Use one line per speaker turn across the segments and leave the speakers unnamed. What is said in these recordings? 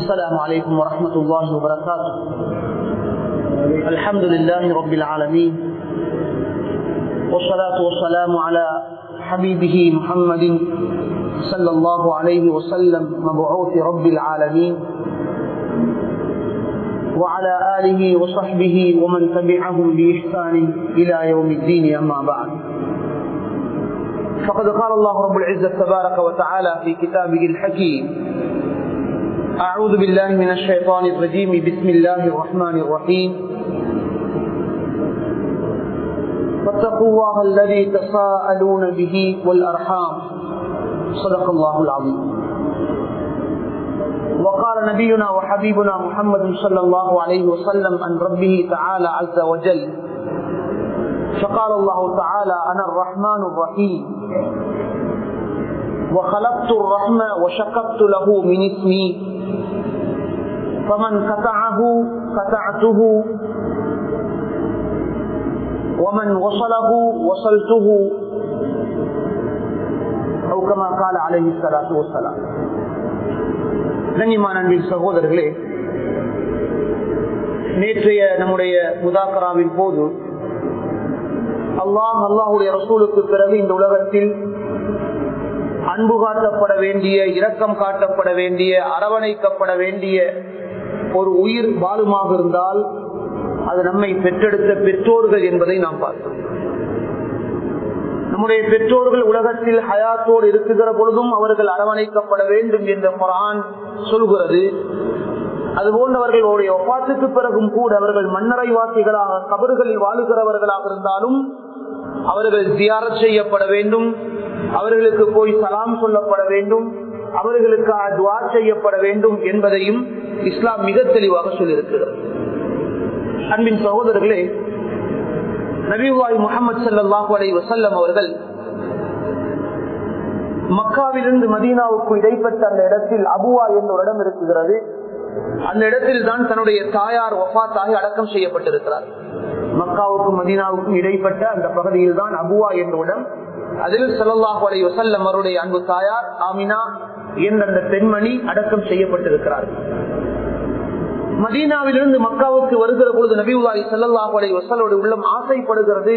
السلام عليكم ورحمة الله وبركاته. الحمد لله رب العالمين والصلاة والسلام على حبيبه محمد صلى الله عليه وسلم مبعوث رب العالمين وعلى آله وصحبه ومن تبعهم بإحسان إلى يوم الدين أما بعد. فقد قال الله رب العزة تبارك وتعالى في كتابه الحكيم أعوذ بالله من الشيطان الرجيم. بسم الله الرحمن الرحيم. فاتقوا الله الذي تساءلون به والأرحام. صدق الله العظيم. وقال نبينا وحبيبنا محمد صلى الله عليه وسلم عن ربه تعالى عز وجل. فقال الله تعالى أنا الرحمن الرحيم. وخلقت الرحمة وشققت له من اسمي فمن قطعه قطعته ومن وصله وصلته أو كما قال عليه الصلاة والسلام கண்ணியமான அன்பின் சகோதரர்களே நேற்றைய நம்முடைய முதாக்கராவின் போது அல்லாஹ் அல்லாஹுடைய ரசூலுக்கு பிறகு இந்த உலகத்தில் அன்பு காட்டப்பட வேண்டிய இரக்கம் காட்டப்பட வேண்டிய அரவணைக்கப்பட வேண்டிய ஒரு உயிர் பாலுமாக இருந்தால் அது நம்மை பெற்றெடுத்த பெற்றோர்கள் என்பதை நாம் பார்த்தோம். நம்முடைய பெற்றோர்கள் உலகத்தில் ஹயாத்தோடு இருக்குகிற பொழுதும் அவர்கள் அரவணைக்கப்பட வேண்டும் என்ற குரான் சொல்கிறது. அதுபோன்றவர்களுடைய ஒப்பாத்துக்கு பிறகும் கூட அவர்கள் மன்னரை வாசிகளாக கபறுகளில் வாழுகிறவர்களாக இருந்தாலும் அவர்கள் தியாரம் செய்யப்பட வேண்டும். அவர்களுக்கு போய் சலாம் சொல்லப்பட வேண்டும் அவர்களுக்கு துவா செய்யப்பட வேண்டும் என்பதையும் இஸ்லாம் மிக தெளிவாக சொல்லியிருக்கிறது. அன்பின் சகோதரர்களே நபிவாய் முகமது சல்லாஹூ அலை வசல்லம் அவர்கள் மக்காவிலிருந்து மதீனாவுக்கு இடைப்பட்ட அந்த இடத்தில் அபுவா என்ற ஒரு இடம் இருக்குகிறது அந்த இடத்தில் தான் தன்னுடைய தாயார் ஒஃபாத்தாகி அடக்கம் செய்யப்பட்டிருக்கிறார். மக்காவுக்கும் மதீனாவுக்கும் இடைப்பட்ட அந்த பகுதியில் தான் அபுவா என்ற இடம் அதில் சல்லாஹூ அலை வசல்லம் அவருடைய அன்பு தாயார் ஆமினா என்ற அந்த பெண்மணி அடக்கம் செய்யப்பட்டிருக்கிறார் மதீனாவிலிருந்து மக்காவுக்கு வருகிற பொழுது நபிவுல்லாஹி சல்லாஹூ அலை வசலோடு உள்ளம் ஆசைப்படுகிறது.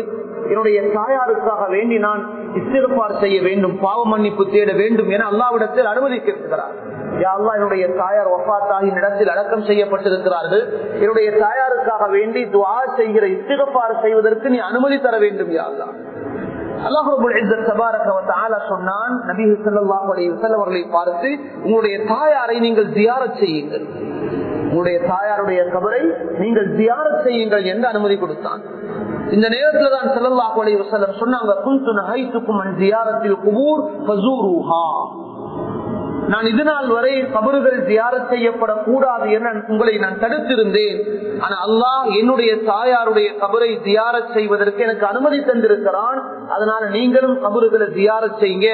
என்னுடைய தாயாருக்காக வேண்டி நான் இஸ்திரப்பார் செய்ய வேண்டும் பாவ மன்னிப்பு தேட வேண்டும் என அல்லாவிடத்தில் அனுமதி கேட்கிறார் என்னுடைய தாயார் ஒப்பாத்தாகி இடத்தில் அடக்கம் செய்யப்பட்டிருக்கிறார்கள். என்னுடைய தாயாருக்காக வேண்டி துவா செய்கிற இஸ்திரப்பார் செய்வதற்கு நீ அனுமதி தர வேண்டும் யாழ்லா பார்த்து உங்களுடைய தாயாரை நீங்கள் தியார செய்யுங்கள். உங்களுடைய தாயாருடைய கபரை நீங்கள் தியார செய்யுங்கள் என்று அனுமதி கொடுத்தான். இந்த நேரத்தில் தான் செல்லல்லாஹு அலி வசல்லம் சொன்னாங்க நான் இது நாள் வரை கபறுகள் தியார செய்யப்படக்கூடாது என உங்களை நான் தடுத்திருந்தேன். ஆனா அல்லாஹ் என்னுடைய தாயாருடைய கபரை தியார செய்வதற்கு எனக்கு அனுமதி தந்திருக்கிறான். அதனால நீங்களும் கபறுகளை தியார செய்யுங்க.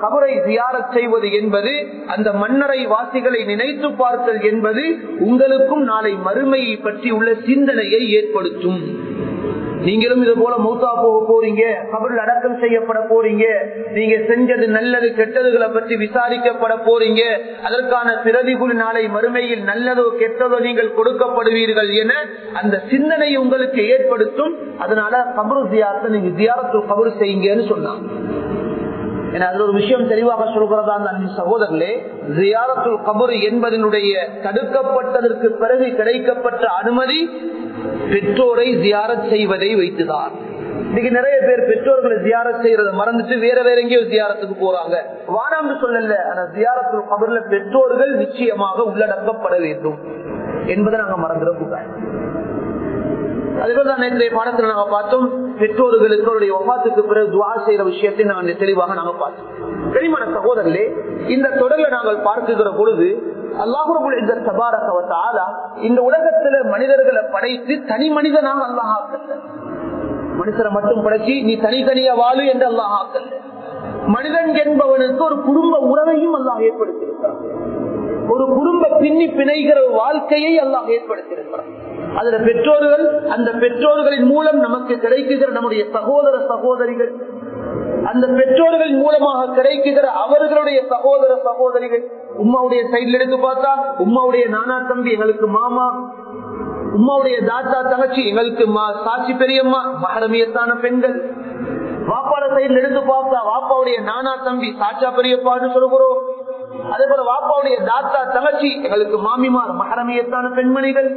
கபரை தியார செய்வது என்பது அந்த மன்னரை வாசிகளை நினைத்து பார்த்தல் என்பது உங்களுக்கும் நாளை மறுமையை பற்றி உள்ள சிந்தனையை ஏற்படுத்தும். நீங்களும் இது போல மூத்தா போக போறீங்க கபரில் அடக்கம் செய்யப்பட போறீங்க நீங்க செஞ்சது நல்லது கெட்டதுகளை பற்றி விசாரிக்கப்பட போறீங்க அதற்கான பிரதிகுள் நாளை மறுமையில் நல்லதோ கெட்டதோ நீங்கள் கொடுக்கப்படுவீர்கள் என அந்த சிந்தனை உங்களுக்கு ஏற்படுத்தும். அதனால கபரு தியாரத்தை நீங்க தியாரத்து கபரு செய்யுங்கன்னு சொன்னாங்க. ஏன்னா அது ஒரு விஷயம் தெளிவாக சொல்கிறதா அந்த சகோதரர்களே ஜியாரத்துல் கபரு என்பதனுடைய தடுக்கப்பட்டதற்கு பிறகு கிடைக்கப்பட்ட அனுமதி பெற்றோரை ஜியாரத் செய்வதை வைத்துதான். இன்னைக்கு நிறைய பேர் பெற்றோர்களை ஜியாரத் செய்யறதை மறந்துட்டு வேற வேற எங்கேயோ ஜியாரத்துக்கு போறாங்க. வானாம்னு சொல்லல ஆனா ஜியாரத்துல் கபர்ல பெற்றோர்கள் நிச்சயமாக உள்ளடக்கப்பட வேண்டும் என்பதை நாங்க மறந்துடக்கூடாது அதுபோல நேற்றைய பாடத்தில் நாங்க பார்த்தோம் பெற்றோர்களுக்கு ஒப்பாத்துக்கு பிறகு துவா செய்யற விஷயத்தை நாங்க தெளிவாக நாங்க பார்த்தோம். தெளிவான சகோதரர்களே இந்த தொடர்ல நாங்கள் பார்க்குகிற பொழுது அல்லாஹுரபுல் இந்த சபாரகவத்தாலா இந்த உலகத்துல மனிதர்களை படைத்து தனி மனிதனாக அல்லாஹ் மனுஷரை மட்டும் படைச்சு நீ தனித்தனியா வாழு என்று அல்லாஹ் ஆக்கல மனிதன் என்பவனுக்கு ஒரு குடும்ப உறவையும் அல்லாஹ் ஏற்படுத்தியிருக்கிறான். ஒரு குடும்ப பின்னி பிணைகிற வாழ்க்கையை அல்லாஹ் ஏற்படுத்தியிருக்கிறான். அதுல பெற்றோர்கள் அந்த பெற்றோர்களின் மூலம் நமக்கு கிடைக்குகிற நம்முடைய சகோதர சகோதரிகள் அந்த பெற்றோர்கள் மூலமாக கிடைக்குகிற அவர்களுடைய சகோதர சகோதரிகள் உம்மாவுடைய சைட்ல எடுத்து பார்த்தா உம்மாவுடைய நானா தம்பி எங்களுக்கு மாமா உம்மாவுடைய தாத்தா தங்கச்சி எங்களுக்கு சாட்சி பெரியம்மா மகரமியத்தான பெண்கள். வாப்பாட சைட்ல எடுத்து பார்த்தா வாப்பாவுடைய நானா தம்பி சாச்சா பெரியப்பான்னு சொல்கிறோம் அதே போல வாப்பாவுடைய தாத்தா தங்கச்சி எங்களுக்கு மாமிமார் மகரமியத்தான பெண்மணிகள்.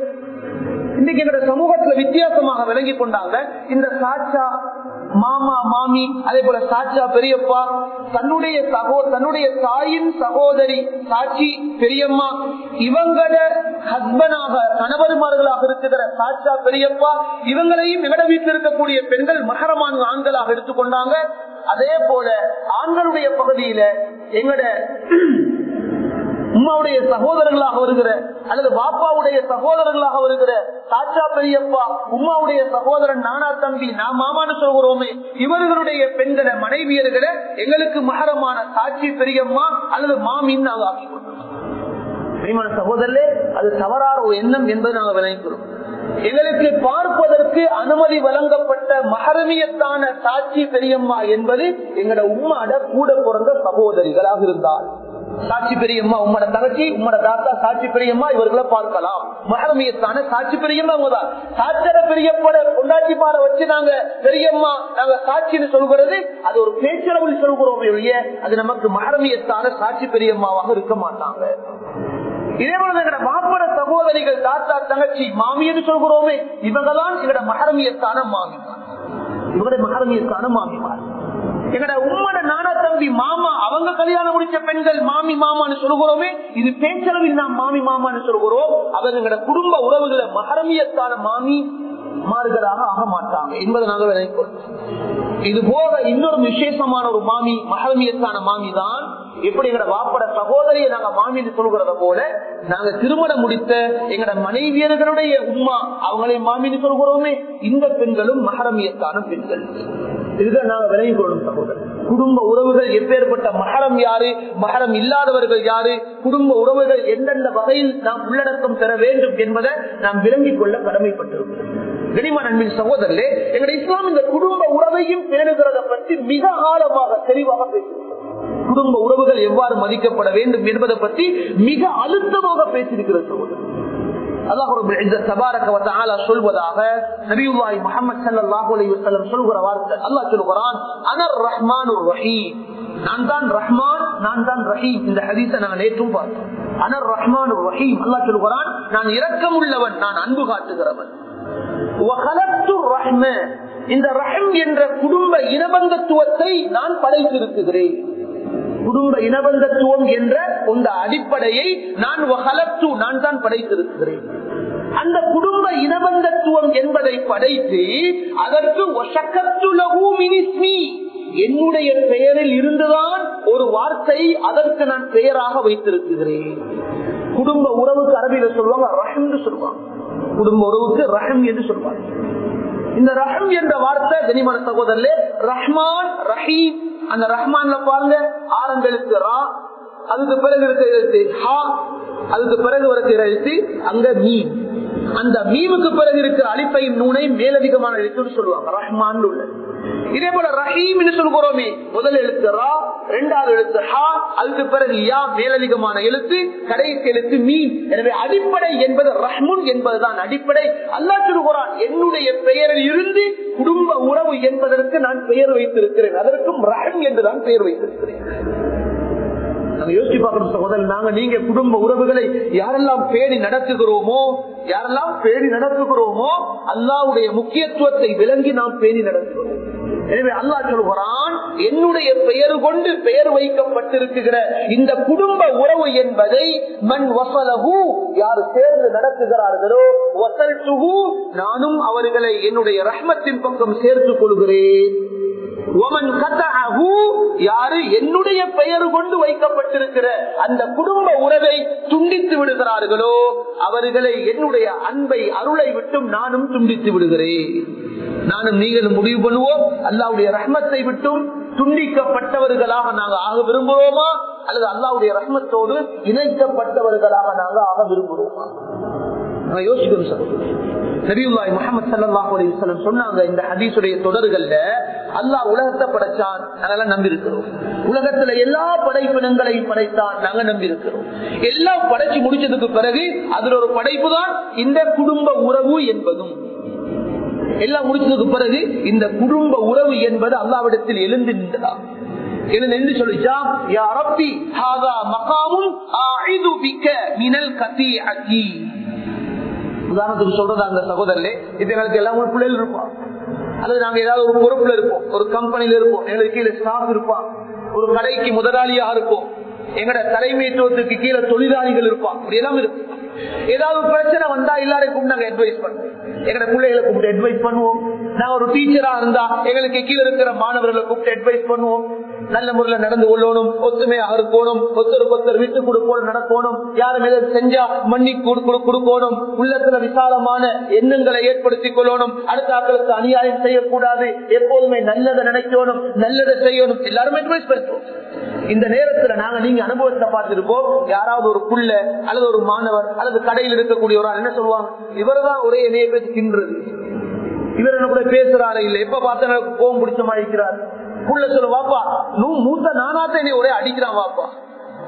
இன்னைக்கு எங்க சமூகத்துல வித்தியாசமாக விளங்கி கொண்டாங்க இந்த சாட்சா மாமா மாமி அதே போல சாச்சா பெரியப்பா தன்னுடைய சகோ தன்னுடைய தாயின் சகோதரி சாட்சி பெரியம்மா இவங்கள ஹஸ்பனாக கணவருமார்களாக இருக்கிற சாச்சா பெரியப்பா இவங்களையும் எங்கட வீட்டில் இருக்கக்கூடிய பெண்கள் மகரமான ஆண்களாக எடுத்துக்கொண்டாங்க. அதே போல ஆண்களுடைய பகுதியில எங்கட உம்மாவுடைய சகோதரர்களாக வருகிற அல்லது பாப்பாவுடைய சகோதரர்களாக வருகிற தாச்சா பெரியப்பா உம்மாவுடைய சகோதரன் நானா தம்பி நான் மாமான்னு சொல்கிறோமே இவர்களுடைய பெண்களை மனைவியர்களை எங்களுக்கு மகரமான சாட்சி பெரியம்மா அல்லது மாமின்னு நாங்கள் ஆக்கி கொண்டோம் சகோதரர்களே அது தவறான ஒரு எண்ணம் என்பதை நாங்கள் விளைக்கிறோம் எங்களுக்கு பார்ப்பதற்கு அனுமதி வழங்கப்பட்ட மகரமியத்தான சாட்சி பெரியம்மா என்பது எங்களோட உம்மாட கூட பிறந்த சகோதரிகளாக இருந்தால். சாட்சி பெரியம்மா உம்மட தகச்சி உம்மட தாத்தா சாட்சி பெரியம்மா இவர்களை பார்க்கலாம். மகரமியத்தான சாட்சி பெரியம்மா அவங்கதான் சாட்சர பெரியப்பட கொண்டாட்சி பாட வச்சு நாங்க பெரியம்மா நாங்க சாட்சின்னு சொல்கிறது அது ஒரு பேச்சளவில் சொல்கிறோம் ஒழிய அது நமக்கு மகரமியத்தான சாட்சி பெரியம்மாவாக இருக்க மாட்டாங்க. இதே போல எங்கட மாப்பட சகோதரிகள் தாத்தா தங்கச்சி மாமின்னு சொல்கிறோமே இவங்கதான் எங்கட மகரமியத்தான மாமி இவங்களுடைய மகரமியத்தான மாமிமார். எங்கட உம்மட நானா தம்பி மாமா அவங்க கல்யாணம் முடிச்ச பெண்கள் மாமி மாமான்னு சொல்லுகிறோமே இது பேச்சளவில் நாம் மாமி மாமான்னு சொல்கிறோம் அவர் எங்கட குடும்ப உறவுகளை மகரமியத்தான மாமி மாறுகளாக ஆக மாட்டாங்க என்பதை நாங்கள் நினைக்கிறோம். இது போக இன்னொரு விசேஷமான ஒரு மாமி மகரமியத்தான மாமி தான் எப்படி எங்கட வாப்பட சகோதரியை நாங்க மாமின்னு சொல்கிறத போல நாங்க திருமணம் முடித்த எங்கட மனைவியர்களுடைய உமா அவங்களை மாமின்னு சொல்கிறோமே இந்த பெண்களும் மகரமியத்தான பெண்கள். இதுதான் நாங்க விலகி கொள்ளும் சகோதரர். குடும்ப உறவுகள் எப்பேற்பட்ட மகரம் யாரு மகரம் இல்லாதவர்கள் யாரு குடும்ப உறவுகள் எந்தெந்த வகையில் நாம் உள்ளடக்கம் பெற வேண்டும் என்பதை நாம் விளங்கிக் கொள்ள கடமைப்பட்டிருக்கிறோம். கனிமா நண்பின் சகோதரர்களே எங்களுடைய இஸ்லாம் இந்த குடும்ப உறவையும் பேணுகிறத பற்றி மிக ஆழமாக தெளிவாக பேசுகிறோம் குடும்ப உறவுகள் எவ்வாறு மதிக்கப்பட வேண்டும் என்பதை பற்றி மிக அழுத்தமாக பேசியிருக்கிற சகோதரர் சொல்வதாக நபியுல்லாஹி முகமது சல்லாஹூ அலி வசல்லம் சொல்கிற வார்த்தை. அல்லாஹ் சொல்கிறான் அனர் ரஹ்மான் ரஹீம். நான் தான் ரஹ்மான் நான் தான் ரஹீம். இந்த ஹதீஸை நாங்கள் நேற்றும் பார்த்தோம். அனர் ரஹ்மான் ரஹீம். அல்லாஹ் சொல்கிறான் நான் இரக்கமுள்ளவன் நான் அன்பு காட்டுகிறவன். இந்த ரஹம் என்ற குடும்ப இனபந்தத்துவத்தை நான் படைத்திருக்கிறேன். குடும்ப இனபந்தத்துவம் என்ற இந்த அடிப்படையை நான் வகலத்து நான் தான் படைத்திருக்கிறேன். அந்த குடும்ப இனபந்தத்துவம் என்பதை படைத்து அதற்கு என்னுடைய பெயரில் இருந்துதான் ஒரு வார்த்தை அதற்கு நான் பெயராக வைத்திருக்கிறேன். குடும்ப உறவுக்கு அரபியில சொல்லுவாங்க ரஹம் சொல்லுவாங்க. குடும்ப உறவுக்கு ரஹம் என்று சொல்வார். இந்த ரஹம் என்ற வார்த்தை கனிமன சகோதரர்களே ரஹ்மான் ரஹீம். அந்த ரஹ்மான்ல பாருங்க ஆரம்பெழுத்து ரா அதுக்கு பிறகு இருக்க எழுத்து ஹா அதுக்கு பிறகு வரக்கு எழுத்து அங்க மீன் அந்த மீமுக்கு பிறகு இருக்கிற அழிப்பையும் நூனை மேலதிகமான எழுத்துன்னு சொல்லுவாங்க ரஹ்மான் உள்ளது. இதே போல ரஹீம் சொல்கிறோமே முதல் எழுத்து ரா இரண்டாவது எழுத்து ஹா அதுக்கு பிறகு யா மேலதிகமான எழுத்து கடைசி எழுத்து மீன். எனவே அடிப்படை என்பது ரஹ்முன் என்பதுதான் அடிப்படை. அல்லா சொல்கிறான் என்னுடைய பெயரில் இருந்து குடும்ப உறவு என்பதற்கு நான் பெயர் வைத்திருக்கிறேன். அதற்கும் ரஹம் என்றுதான் பெயர் வைத்திருக்கிறேன். யோசிச்சு பார்க்கணும் சகோதரர் நாங்க நீங்க குடும்ப உறவுகளை யாரெல்லாம் பேணி நடத்துகிறோமோ யாரெல்லாம் பேணி நடத்துகிறோமோ அல்லாவுடைய முக்கியத்துவத்தை விளங்கி நாம் பேணி நடத்துகிறோம். எனவே அல்லா சொல்கிறான் என்னுடைய பெயர் கொண்டு பெயர் வைக்கப்பட்டிருக்கிற இந்த குடும்ப உறவு என்பதை மண் வசலகு யார் சேர்ந்து நடத்துகிறார்களோ வசல் நானும் அவர்களை என்னுடைய ரஹ்மத்தின் பக்கம் சேர்த்துக் கொள்கிறேன். யாரு என்னுடைய பெயர் கொண்டு வைக்கப்பட்டிருக்கிற அந்த குடும்ப உறவை துண்டித்து விடுகிறார்களோ அவர்களை என்னுடைய அன்பை அருளை விட்டும் நானும் துண்டித்து விடுகிறேன். நானும் நீங்களும் முடிவு பண்ணுவோம். அல்லாவுடைய ரஹ்மத்தை விட்டும் துண்டிக்கப்பட்டவர்களாக நாங்கள் ஆக விரும்புகிறோமா அல்லது அல்லாவுடைய ரஹ்மத்தோடு இணைக்கப்பட்டவர்களாக நாங்கள் ஆக விரும்புகிறோமா நான் யோசிக்கணும் சார். நபியுல்லாய் முகமது சல்லாஹ் அலிவசலம் சொன்னாங்க இந்த ஹதீசுடைய தொடர்கள்ல அல்லாஹ் உலகத்தை படைச்சான் அதெல்லாம் நம்பியிருக்கிறோம். உலகத்துல எல்லா படைப்பினங்களையும் படைத்தான் நாங்க நம்பியிருக்கிறோம். எல்லாம் படைச்சு முடிச்சதுக்கு பிறகு அதுல ஒரு படைப்பு தான் இந்த குடும்ப உறவு என்பதும். எல்லாம் முடிச்சதுக்கு பிறகு இந்த குடும்ப உறவு என்பது அல்லாவிடத்தில் எழுந்து நின்றதா? எழுந்து சொல்லிச்சா? யாரப்பி ஹாதா மகாமும் ஆஇது பிக்க மினல் கதீஅதி உதாரணத்துக்கு சொல்றது அந்த சகோதரர்களே இப்ப எங்களுக்கு எல்லாம் ஒரு பிள்ளைகள் இருப்பான் அல்லது நாங்க ஏதாவது ஒரு பொறுப்புல இருப்போம் ஒரு கம்பெனில இருப்போம் எங்களுக்கு கீழே ஸ்டாஃப் இருப்பான் ஒரு கடைக்கு முதலாளியா இருப்போம் எங்கட தலைமைத்துவத்துக்கு கீழே தொழிலாளிகள் இருப்பான் அப்படி எல்லாம் இருக்கும் ஏதாவது பிரச்சனை வந்தா எல்லாருக்கும் நாங்க அட்வைஸ் பண்ணுவோம் எங்கட பிள்ளைகளை கூப்பிட்டு அட்வைஸ் பண்ணுவோம். நான் ஒரு டீச்சரா இருந்தா எங்களுக்கு கீழே இருக்கிற மாணவர்களை கூப்பிட்டு அட்வைஸ் பண்ணுவோம். நல்ல முறையில நடந்து கொள்ளணும் ஒத்துமையாக இருக்கணும் ஒத்தர் ஒருத்தர் விட்டு கொடுக்கணும் நடக்கணும் யாரும் எதை செஞ்சா மன்னி கொடுக்கணும் உள்ளத்துல விசாலமான எண்ணங்களை ஏற்படுத்திக் கொள்ளணும் அடுத்த ஆக்களுக்கு அநியாயம் செய்யக்கூடாது எப்போதுமே நல்லதை நினைக்கணும் நல்லதை செய்யணும் எல்லாருமே அட்வைஸ் பண்ணுவோம் இந்த நேரத்துல நாங்க நீங்க அனுபவத்தை பார்த்திருப்போம் யாராவது ஒரு புள்ள அல்லது ஒரு மாணவர் அல்லது கடையில் இருக்கக்கூடிய ஒரு என்ன சொல்லுவாங்க? இவர்தான் ஒரே இணைய பேசி தின்றது. இவர் என்ன கூட பேசுறாரு இல்ல. எப்ப பார்த்தா கோவம் பிடிச்ச மாதிரி இருக்கிறார். புள்ள சொல்ல வாப்பா நூ மூத்த நானாத்த என்னை ஒரே அடிக்கிறான் வாப்பா.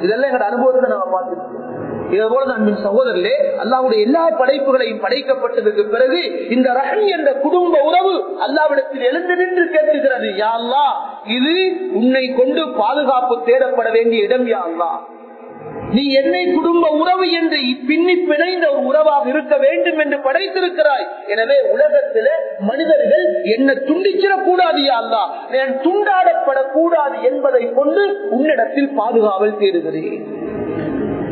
இதெல்லாம் எங்க அனுபவத்தை நாங்க பார்த்துருக்கோம். இதை போல அன்பின் சகோதரர்களே அல்லாவுடைய எல்லா படைப்புகளையும் படைக்கப்பட்டதுக்கு பிறகு இந்த ரஹன் என்ற குடும்ப உறவு அல்லாவிடத்தில் எழுந்து நின்று கேட்டுகிறது யா அல்லா இது உன்னை கொண்டு பாதுகாப்பு தேடப்பட வேண்டிய இடம் யா அல்லா நீ என்னை குடும்ப உறவு என்று பின்னி பிணைந்த ஒரு உறவாக இருக்க வேண்டும் என்று படைத்திருக்கிறாய். எனவே உலகத்தில மனிதர்கள் என்ன துண்டிச்சிடக்கூடாது அல்லா நான் துண்டாடப்படக்கூடாது என்பதை கொண்டு உன்னிடத்தில் பாதுகாவல் தேடுகிறேன்.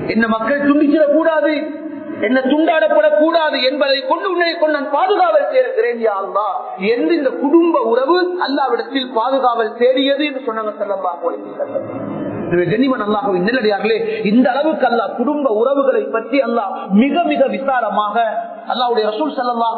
என்ன மக்கள் துண்டிச்சிடக்கூடாது என்ன துண்டாடப்படக்கூடாது என்பதை கொண்டு உன்னை கொண்டு நான் பாதுகாவல் தேடுகிறேன் யாருந்தா என்று இந்த குடும்ப உறவு அல்லாவிடத்தில் பாதுகாவல் தேடியது என்று சொன்னாங்க செல்லம்பா கனிமன் அல்லாஹுவின் நெல்லடியார்களே இந்த அளவுக்கு அல்லா குடும்ப உறவுகளை பற்றி அல்லாஹ் மிக மிக விசாலமாக அல்லாவுடைய ரசூல் சல்லாஹ்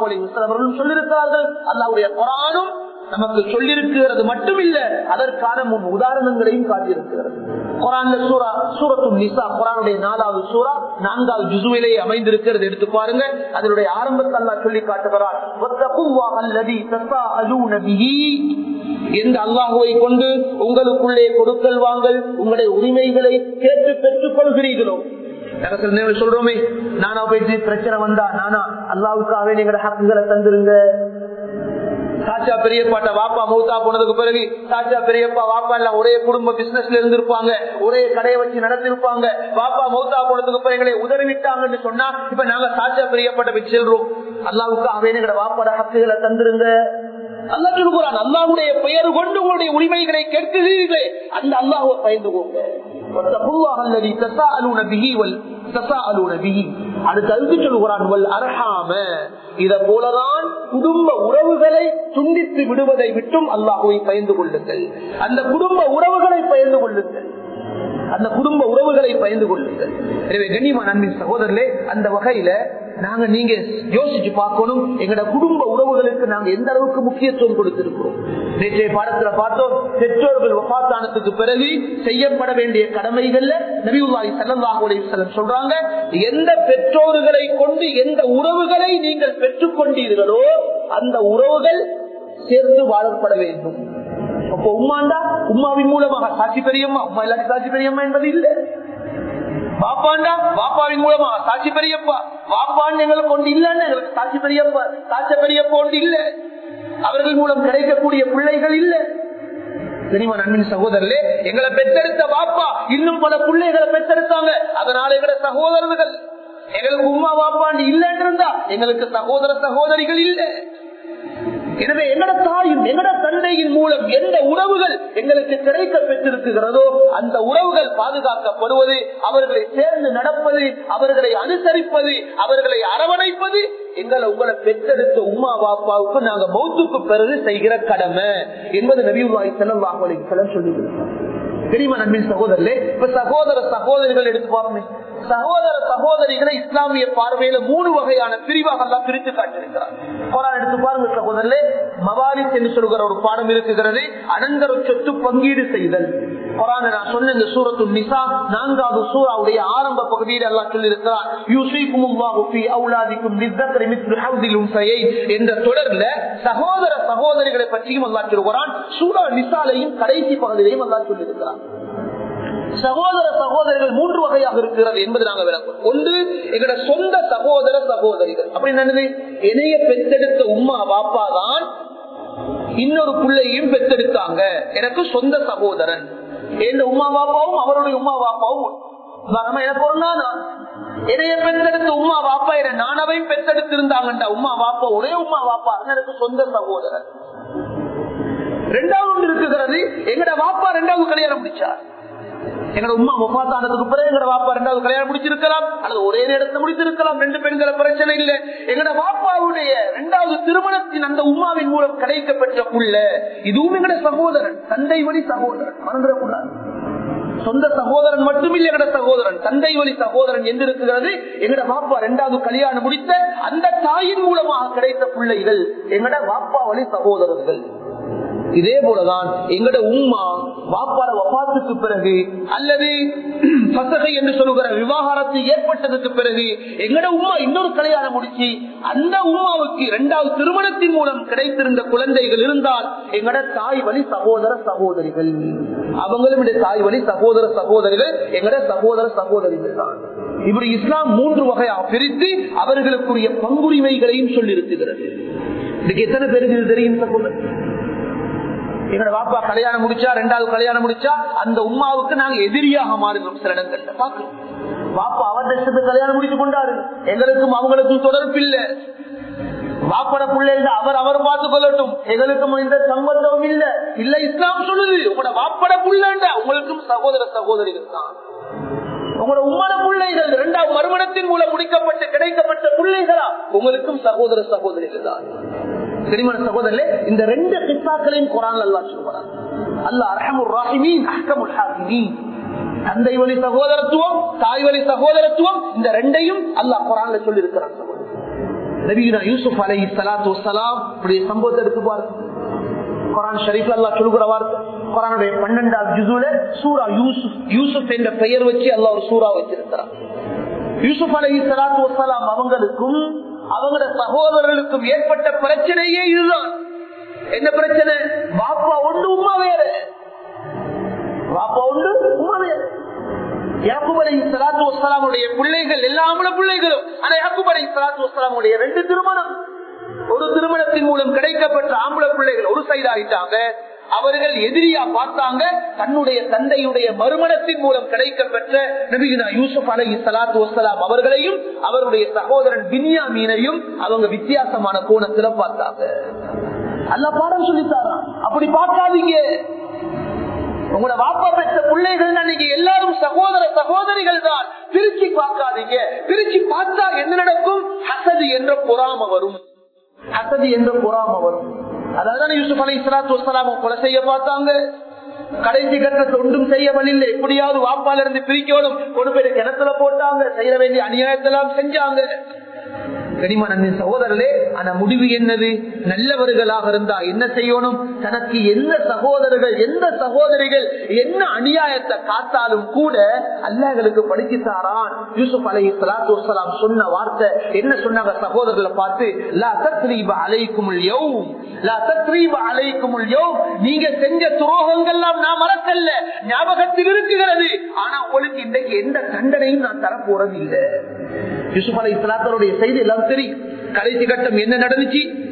அவர்களும் சொல்லியிருக்கிறார்கள். அல்லாவுடைய குரானும் நமக்கு சொல்லியிருக்கிறது மட்டுமில்ல. அதற்கான முன் உதாரணங்களையும் காட்டியிருக்கிறது. குரான்ல சூரா சூரத்து நிசா குரானுடைய நாலாவது சூறா நான்காவது ஜுசுவிலேயே அமைந்திருக்கிறது. எடுத்து பாருங்க அதனுடைய ஆரம்பத்தை அல்லா சொல்லி காட்டுகிறார் எந்த அல்லாஹுவை கொண்டு உங்களுக்குள்ளே கொடுக்கல் வாங்கல் உங்களுடைய உரிமைகளை கேட்டு பெற்றுக் கொள்கிறீர்களோ? சொல்றோமே நானா போயிட்டு பிரச்சனை வந்தா நானா அல்லாவுக்காகவே நீங்களோட ஹக்குகளை தந்துருங்க. சாச்சா பெரியப்பாட்ட வாப்பா மௌத்தா போனதுக்கு பிறகு சாச்சா பெரியப்பா வாப்பா எல்லாம் ஒரே குடும்ப பிசினஸ்ல இருந்திருப்பாங்க. ஒரே கடையை வச்சு நடத்திருப்பாங்க. வாப்பா மௌத்தா போனதுக்கு பிறகு எங்களை உதறிவிட்டாங்கன்னு சொன்னா இப்ப நாங்க சாச்சா பெரியப்பாட்ட போய் செல்றோம். அல்லாவுக்கு அவையனுங்கிற வாப்பாட ஹக்குகளை தந்துருங்க. அல்லா சொல்லுகிறான் அல்லாவுடைய பெயர் கொண்டு உங்களுடைய உரிமைகளை கேட்கிறீர்களே அந்த அல்லாஹுவை பயந்துகோங்க. அடுத்தது சொல்லுகிறான் அரகாம இத போலதான் குடும்ப உறவுகளை துண்டித்து விடுவதை விட்டும் அல்லாஹுவை பயந்து கொள்ளுங்கள். அந்த குடும்ப உறவுகளை பயந்து கொள்ளுங்கள். அந்த குடும்ப உறவுகளை பயந்து கொள்ளுங்கள். எனவே கண்ணியமா நண்பின் சகோதரர்களே அந்த வகையில நாங்க நீங்க யோசிச்சு பார்க்கணும். எங்கட குடும்ப உறவுகளுக்கு நாங்க எந்த அளவுக்கு முக்கியத்துவம் கொடுத்திருக்கிறோம்? நேற்றைய பாடத்துல பார்த்தோம் பெற்றோர்கள் ஒப்பாத்தானத்துக்கு பிறகு செய்யப்பட வேண்டிய கடமைகள்ல நபிவுல்லாஹி ஸல்லல்லாஹு சொல்றாங்க எந்த பெற்றோர்களை கொண்டு எந்த உறவுகளை நீங்கள் பெற்றுக் கொண்டீர்களோ அந்த உறவுகள் சேர்ந்து வாழப்பட வேண்டும். அப்போ உமாண்டா உமாவின் மூலமாக சாட்சி பெரியம்மா உமா இல்லாட்டி சாட்சி பெரியம்மா என்பது இல்லை. பாப்பாண்டா பாப்பாவின் மூலமா? சாட்சி பெரியப்பா. பாப்பான்னு எங்களை கொண்டு இல்லன்னு எங்களுக்கு சாட்சி பெரியப்பா. சாட்ச பெரியப்பா கொண்டு இல்ல. அவர்கள் மூலம் கிடைக்கக்கூடிய பிள்ளைகள் இல்ல. தெரியுமா நண்பின் சகோதரர்களே? எங்களை பெற்றெடுத்த பாப்பா இன்னும் பல பிள்ளைகளை பெற்றெடுத்தாங்க. அதனால எங்களை சகோதரர்கள். எங்களுக்கு உமா பாப்பாண்டு இல்லைன்னு இருந்தா எங்களுக்கு சகோதர சகோதரிகள் இல்லை. எனவே என்ன எங்கட தந்தையின் மூலம் எந்த உறவுகள் எங்களுக்கு கிடைக்க பெற்றிருக்கிறதோ அந்த உறவுகள் பாதுகாக்கப்படுவது அவர்களை சேர்ந்து நடப்பது அவர்களை அனுசரிப்பது அவர்களை அரவணைப்பது எங்களை உங்களை பெற்றெடுத்த உமா பாப்பாவுக்கு நாங்க மௌத்துக்கு பிறகு செய்கிற கடமை என்பது நபிவாய் செல்லம் வாங்கலை சொல்லியிருக்கிறோம் தெரியுமா நண்பின் சகோதரர்களே? இப்ப சகோதர சகோதரிகள் எடுத்து பாருங்க. சகோதர சகோதரிகளை இஸ்லாமிய பார்வையில மூணு வகையான பிரிவாக எல்லாம் பிரித்து காட்டியிருக்கிறார். குரான் எடுத்து பாருங்க சகோதரர்களே. மவாலிஸ் என்று சொல்கிற ஒரு பாடம் இருக்குகிறது. அனந்தர சொத்து பங்கீடு செய்தல். நான் சொன்ன இந்த சூரத்து நிசா நான்காவது சூறாவுடைய ஆரம்ப பகுதியில் எல்லாம் சொல்லியிருக்கிறார் என்ற தொடர்ல சகோதர சகோதரிகளை பற்றியும் அல்லாஹ் சொல்கிறான் சூரா நிசாலையும் கடைசி பகுதியிலையும் சகோதர சகோதரிகள் மூன்று வகையாக இருக்கிறது என்பது நாங்கள் விளக்குவோம் ஒன்று எங்களோட சொந்த சகோதர சகோதரிகள். அப்படி என்னது? இணைய பெற்றெடுத்த உமா பாப்பா தான் இன்னொரு பிள்ளையும் பெற்றெடுத்தாங்க. எனக்கு சொந்த சகோதரன். எந்த உமா பாப்பாவும் அவருடைய உமா பாப்பாவும் உதாரணமா எனக்கு ஒரு நானா இணைய பெற்றெடுத்த உமா வாப்பா என நானவையும் பெற்றெடுத்திருந்தாங்கண்டா? உமா வாப்பா ஒரே உமா வாப்பா எனக்கு சொந்த சகோதரர் ரெண்டாவது ஒன்று இருக்குகிறது எங்கட பாப்பா ரெண்டாவது கல்யாணம் முடிச்சார். எங்கட உமா முகாத்தானதுக்கு பிறகு எங்கட வாப்பா ரெண்டாவது கல்யாணம் முடிச்சிருக்கலாம். அல்லது ஒரே நேரத்தில் முடிச்சிருக்கலாம். ரெண்டு பெண்களை பிரச்சனை இல்லை. எங்கட வாப்பாவுடைய ரெண்டாவது திருமணத்தின் அந்த உமாவின் மூலம் கிடைக்கப்பெற்ற புள்ள இதுவும் எங்கட சகோதரன் தந்தை வழி சகோதரன். மறந்துடக்கூடாது. சொந்த சகோதரன் மட்டுமில்லை எங்கட சகோதரன். தந்தை வழி சகோதரன் என்று இருக்கிறது எங்கட வாப்பா ரெண்டாவது கல்யாணம் முடித்த அந்த தாயின் மூலமாக கிடைத்த பிள்ளைகள் எங்கட வாப்பா வழி சகோதரர்கள். இதே போலதான் எங்கட உம்மா வாப்பார வபாத்துக்கு பிறகு அல்லது பசகை என்று சொல்லுகிற விவாகரத்து ஏற்பட்டதுக்கு பிறகு எங்கட உம்மா இன்னொரு கல்யாணம் முடிச்சு அந்த உம்மாவுக்கு இரண்டாவது திருமணத்தின் மூலம் கிடைத்திருந்த குழந்தைகள் இருந்தால் எங்கட தாய் வழி சகோதர சகோதரிகள். அவங்களும் தாய் வழி சகோதர சகோதரிகள் எங்கட சகோதர சகோதரிகள் தான். இப்படி இஸ்லாம் மூன்று வகையா பிரித்து அவர்களுக்குரிய பங்குரிமைகளையும் சொல்லியிருக்கிறது. இதுக்கு எத்தனை பேருக்கு தெரியும் சகோதரர் எங்களோட பாப்பா கல்யாணம் முடிச்சா ரெண்டாவது கல்யாணம் முடிச்சா அந்த உமாவுக்கு நாங்க எதிரியாக மாறுகிறோம் சில இடங்கள்ல. பாக்குறோம் பாப்பா அவர் தேசத்துக்கு கல்யாணம் முடிச்சு கொண்டாரு. எங்களுக்கும் அவங்களுக்கும் தொடர்பு இல்லை. வாப்பட பிள்ளைங்க அவர் அவர் பார்த்து கொள்ளட்டும். எங்களுக்கும் இந்த சம்பந்தமும் இல்ல. இல்ல இஸ்லாம் சொல்லுது உங்களோட வாப்பட பிள்ளைண்டா உங்களுக்கும் சகோதர சகோதரிகள் தான். உங்களோட உம்மன பிள்ளைகள் இரண்டாம் மறுமணத்தின் மூலம் முடிக்கப்பட்டு கிடைக்கப்பட்ட பிள்ளைகளா உங்களுக்கும் சகோதர சகோதரிகள் தான். பெருமன சகோதரே இந்த ரெண்டு கிஸ்ஸாக்களையும் குரான் அல்லா சொல்லுவார் அல்லா அரஹமுர் ராஹிமீன் அஹ்கமுல் தந்தை வழி சகோதரத்துவம் தாய் வழி சகோதரத்துவம் இந்த ரெண்டையும் அல்லாஹ் குரான்ல சொல்லி இருக்கிறான் நபீனா யூசுப் அலை சலாத்து இப்படி சம்பவத்தை எடுத்து பாருங்க. குரான் ஷரீஃப் அல்லா சொல்லுகிற வார்த்தை குரானுடைய பன்னெண்டாவது சூரா யூசுப் யூசுப் என்ற பெயர் வச்சு அல்லா ஒரு சூறா யூசுப் அலை சலாத்து வசலாம் அவங்களுக்கும் அவங்களோட சகோதரர்களுக்கும் ஏற்பட்ட பிரச்சனையே இதுதான். என்ன பிரச்சனை? பாப்பா ஒன்று உமா வேற. பாப்பா ஒன்று உமா வேற. யாக்குப் அலை சலாத்து வசலாமுடைய பிள்ளைகள் ஆம்பளை பிள்ளைகளும் ஆனா யாக்குப் அலை சலாத்து வசலாமுடைய ரெண்டு திருமணம். ஒரு திருமணத்தின் மூலம் கிடைக்கப்பட்ட ஆம்பளை பிள்ளைகள் ஒரு சைடு ஆயிட்டாங்க அவர்கள் எதிரியா பார்த்தாங்க தன்னுடைய தந்தையுடைய மறுமணத்தின் மூலம் கிடைக்கப்பெற்ற நபிகினா யூசுப் அலை சலாத்து வசலாம் அவர்களையும் அவருடைய சகோதரன் பின்யா மீனையும் அவங்க வித்தியாசமான கோணத்துல பார்த்தாங்க. அல்ல பாடம் சொல்லித்தாராம். அப்படி பார்க்காதீங்க. உங்களோட வாப்பா பெற்ற பிள்ளைகள் அன்னைக்கு எல்லாரும் சகோதர சகோதரிகள் தான். பிரிச்சு பார்க்காதீங்க. பிரிச்சு பார்த்தா என்ன நடக்கும்? அசதி என்ற பொறாம வரும். அசதி என்ற பொறாம வரும். அதாவது யூசுப் அலி இஸ்லாத்து வலாம் கொலை செய்ய பார்த்தாங்க. கடைசி கட்டத்தை ஒன்றும் செய்யவில்லை எப்படியாவது வாப்பால இருந்து பிரிக்கணும். கொண்டு போய் கிணத்துல போட்டாங்க. செய்ய வேண்டிய அநியாயத்தெல்லாம் செஞ்சாங்க. கனிமா நன்றின் சகோதரர்களே ஆனா முடிவு என்னது? நல்லவர்களாக இருந்தா என்ன செய்யணும்? தனக்கு எந்த சகோதரர்கள் எந்த சகோதரிகள் என்ன அநியாயத்தை காத்தாலும் கூட அல்லாஹர்களுக்கு படிச்சுத்தாரான். யூசுப் அலை சலாத்து வலாம் சொன்ன வார்த்தை என்ன சொன்னாங்க சகோதரர்களை பார்த்து? லா தத்ரீப அலைக்கும் லா தத்ரீப அலைக்கும் நீங்க செஞ்ச துரோகங்கள்லாம் நான் மறக்கல்ல. ஞாபகத்தில் இருக்குகிறது. ஆனா உங்களுக்கு இன்றைக்கு எந்த தண்டனையும் நான் தரப்போறது இல்லை யூசுப் அலை இஸ்லாத்தருடைய செய்தி எல்லாம் சரி கடைசி கட்டம் என்ன நடந்துச்சு?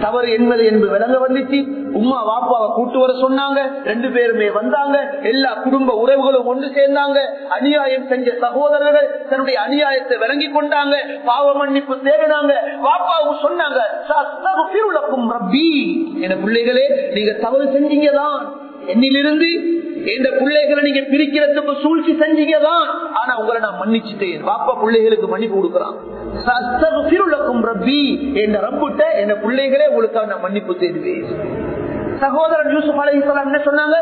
தவறு என்பது என்பது விளங்க வந்துச்சு. உமா வாப்பாவை கூட்டு வர சொன்னாங்க. ரெண்டு பேருமே வந்தாங்க. எல்லா குடும்ப உறவுகளும் ஒன்று சேர்ந்தாங்க. அநியாயம் செஞ்ச சகோதரர்கள் தன்னுடைய அநியாயத்தை விளங்கி கொண்டாங்க. பாவ மன்னிப்பு தேடினாங்க. வாப்பாவும் சொன்னாங்க ரப்பி. என பிள்ளைகளே நீங்க தவறு செஞ்சீங்கதான். என்னிலிருந்து இந்த பிள்ளைகளை நீங்க பிரிக்கிறதுக்கு சூழ்ச்சி செஞ்சீங்கதான். ஆனா உங்களை நான் மன்னிச்சுட்டேன். பாப்பா பிள்ளைகளுக்கு மன்னிப்பு கொடுக்குறான். ரப்பி. என் ரப்புட்ட என் பிள்ளைகளே உங்களுக்கு நான் மன்னிப்பு செய்துவேன் சகோதரன் யூசுப் அலை என்ன சொன்னாங்க?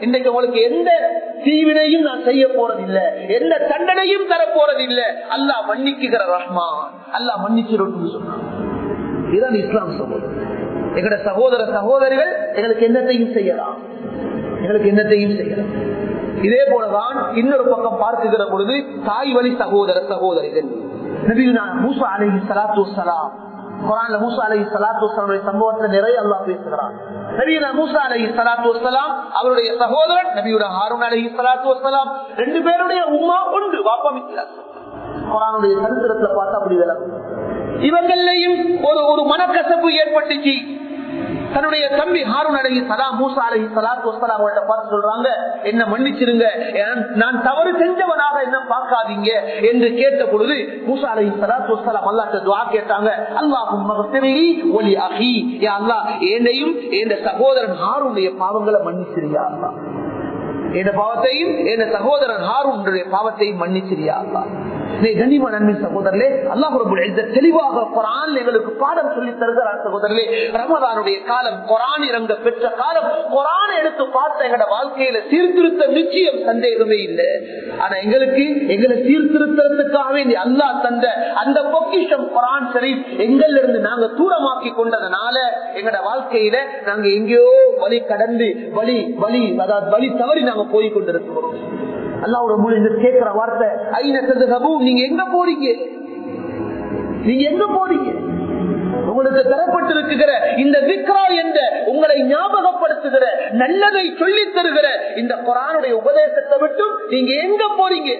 இன்னைக்கு உங்களுக்கு எந்த தீவினையும் நான் செய்ய போறதில்லை. எந்த தண்டனையும் தர போறதில்லை. அல்லாஹ் மன்னிக்குகிற ரஹ்மான். அல்லாஹ் மன்னிச்சிடும் சொன்னாங்க இதுதான் இஸ்லாம் சகோதரர். எங்களோட சகோதர சகோதரிகள் எங்களுக்கு என்னத்தையும் செய்யலாம். எங்களுக்கு என்னத்தையும் செய்யலாம். இதே போலதான் இன்னொரு பக்கம் பார்க்குகிற பொழுது தாய் வழி சகோதர சகோதரிகள். நபியுனா மூசா அலஹி சலாத்து வலாம் குரான்ல மூசா அலஹி சலாத்து சம்பவத்துல நிறைய அல்லாஹ் பேசுகிறான். நபியுனா மூசா அலஹி சலாத்து வலாம் அவருடைய சகோதரன் நபியுனா ஹாரூன் அலஹி சலாத்து வலாம் ரெண்டு பேருடைய உமா ஒன்று வாப்பா குரானுடைய சரித்திரத்துல பார்த்தா அப்படி விளக்கும் இவங்களையும் ஒரு ஒரு மனக்கசப்பு ஏற்பட்டுச்சு. தன்னுடைய தம்பி ஹாரூன் அலஹி சலாம் மூசா அலஹி சலாத்து வசலாம் அவங்கள்ட்ட பார்த்து சொல்றாங்க என்ன மன்னிச்சிருங்க. நான் தவறு செஞ்சவனாக என்ன பார்க்காதீங்க. என்று கேட்ட பொழுது மூசா அலஹி சலாத்து வசலாம் அல்லாட்ட துவா கேட்டாங்க. அல்லாஹும் ஒலி அஹி. யா அல்லா என்னையும் என் சகோதரன் ஹாரூனுடைய பாவங்களை மன்னிச்சிரியா அல்லா என் பாவத்தையும் என் சகோதரன் ஹாரூனுடைய பாவத்தையும் மன்னிச்சிரியா அல்லா கனிமா நன்மை சகோதரர்களே அல்லாஹ் தெளிவாக குரான் எங்களுக்கு பாடம் சொல்லி தருகிறார் சகோதரர்களே. ரமதானுடைய காலம் குரான் இறங்க பெற்ற காலம் குரான் எடுத்து பார்த்த எங்களோட வாழ்க்கையில சீர்திருத்த நிச்சயம் சந்தேகமே இல்லை. ஆனா எங்களுக்கு எங்களை சீர்திருத்தத்துக்காக வேண்டி அல்லாஹ் தந்த அந்த பொக்கிஷம் குரான் சரி எங்கள்ல இருந்து நாங்க தூரமாக்கி கொண்டதுனால எங்களோட வாழ்க்கையில நாங்க எங்கேயோ வழி கடந்து வழி வழி அதாவது வழி தவறி நாங்க போய் கொண்டிருக்கிறோம். அல்லாவோட மொழி கேட்கிற வார்த்தை. ஐநூறு நீங்க எங்க போறீங்க? நீங்க எங்க போறீங்க? உங்களுக்கு தரப்பட்டிருக்கிற இந்த விக்ரா என்ற உங்களை ஞாபகப்படுத்துகிற நல்லதை சொல்லி தருகிற இந்த குரானுடைய உபதேசத்தை விட்டு நீங்க எங்க போறீங்க?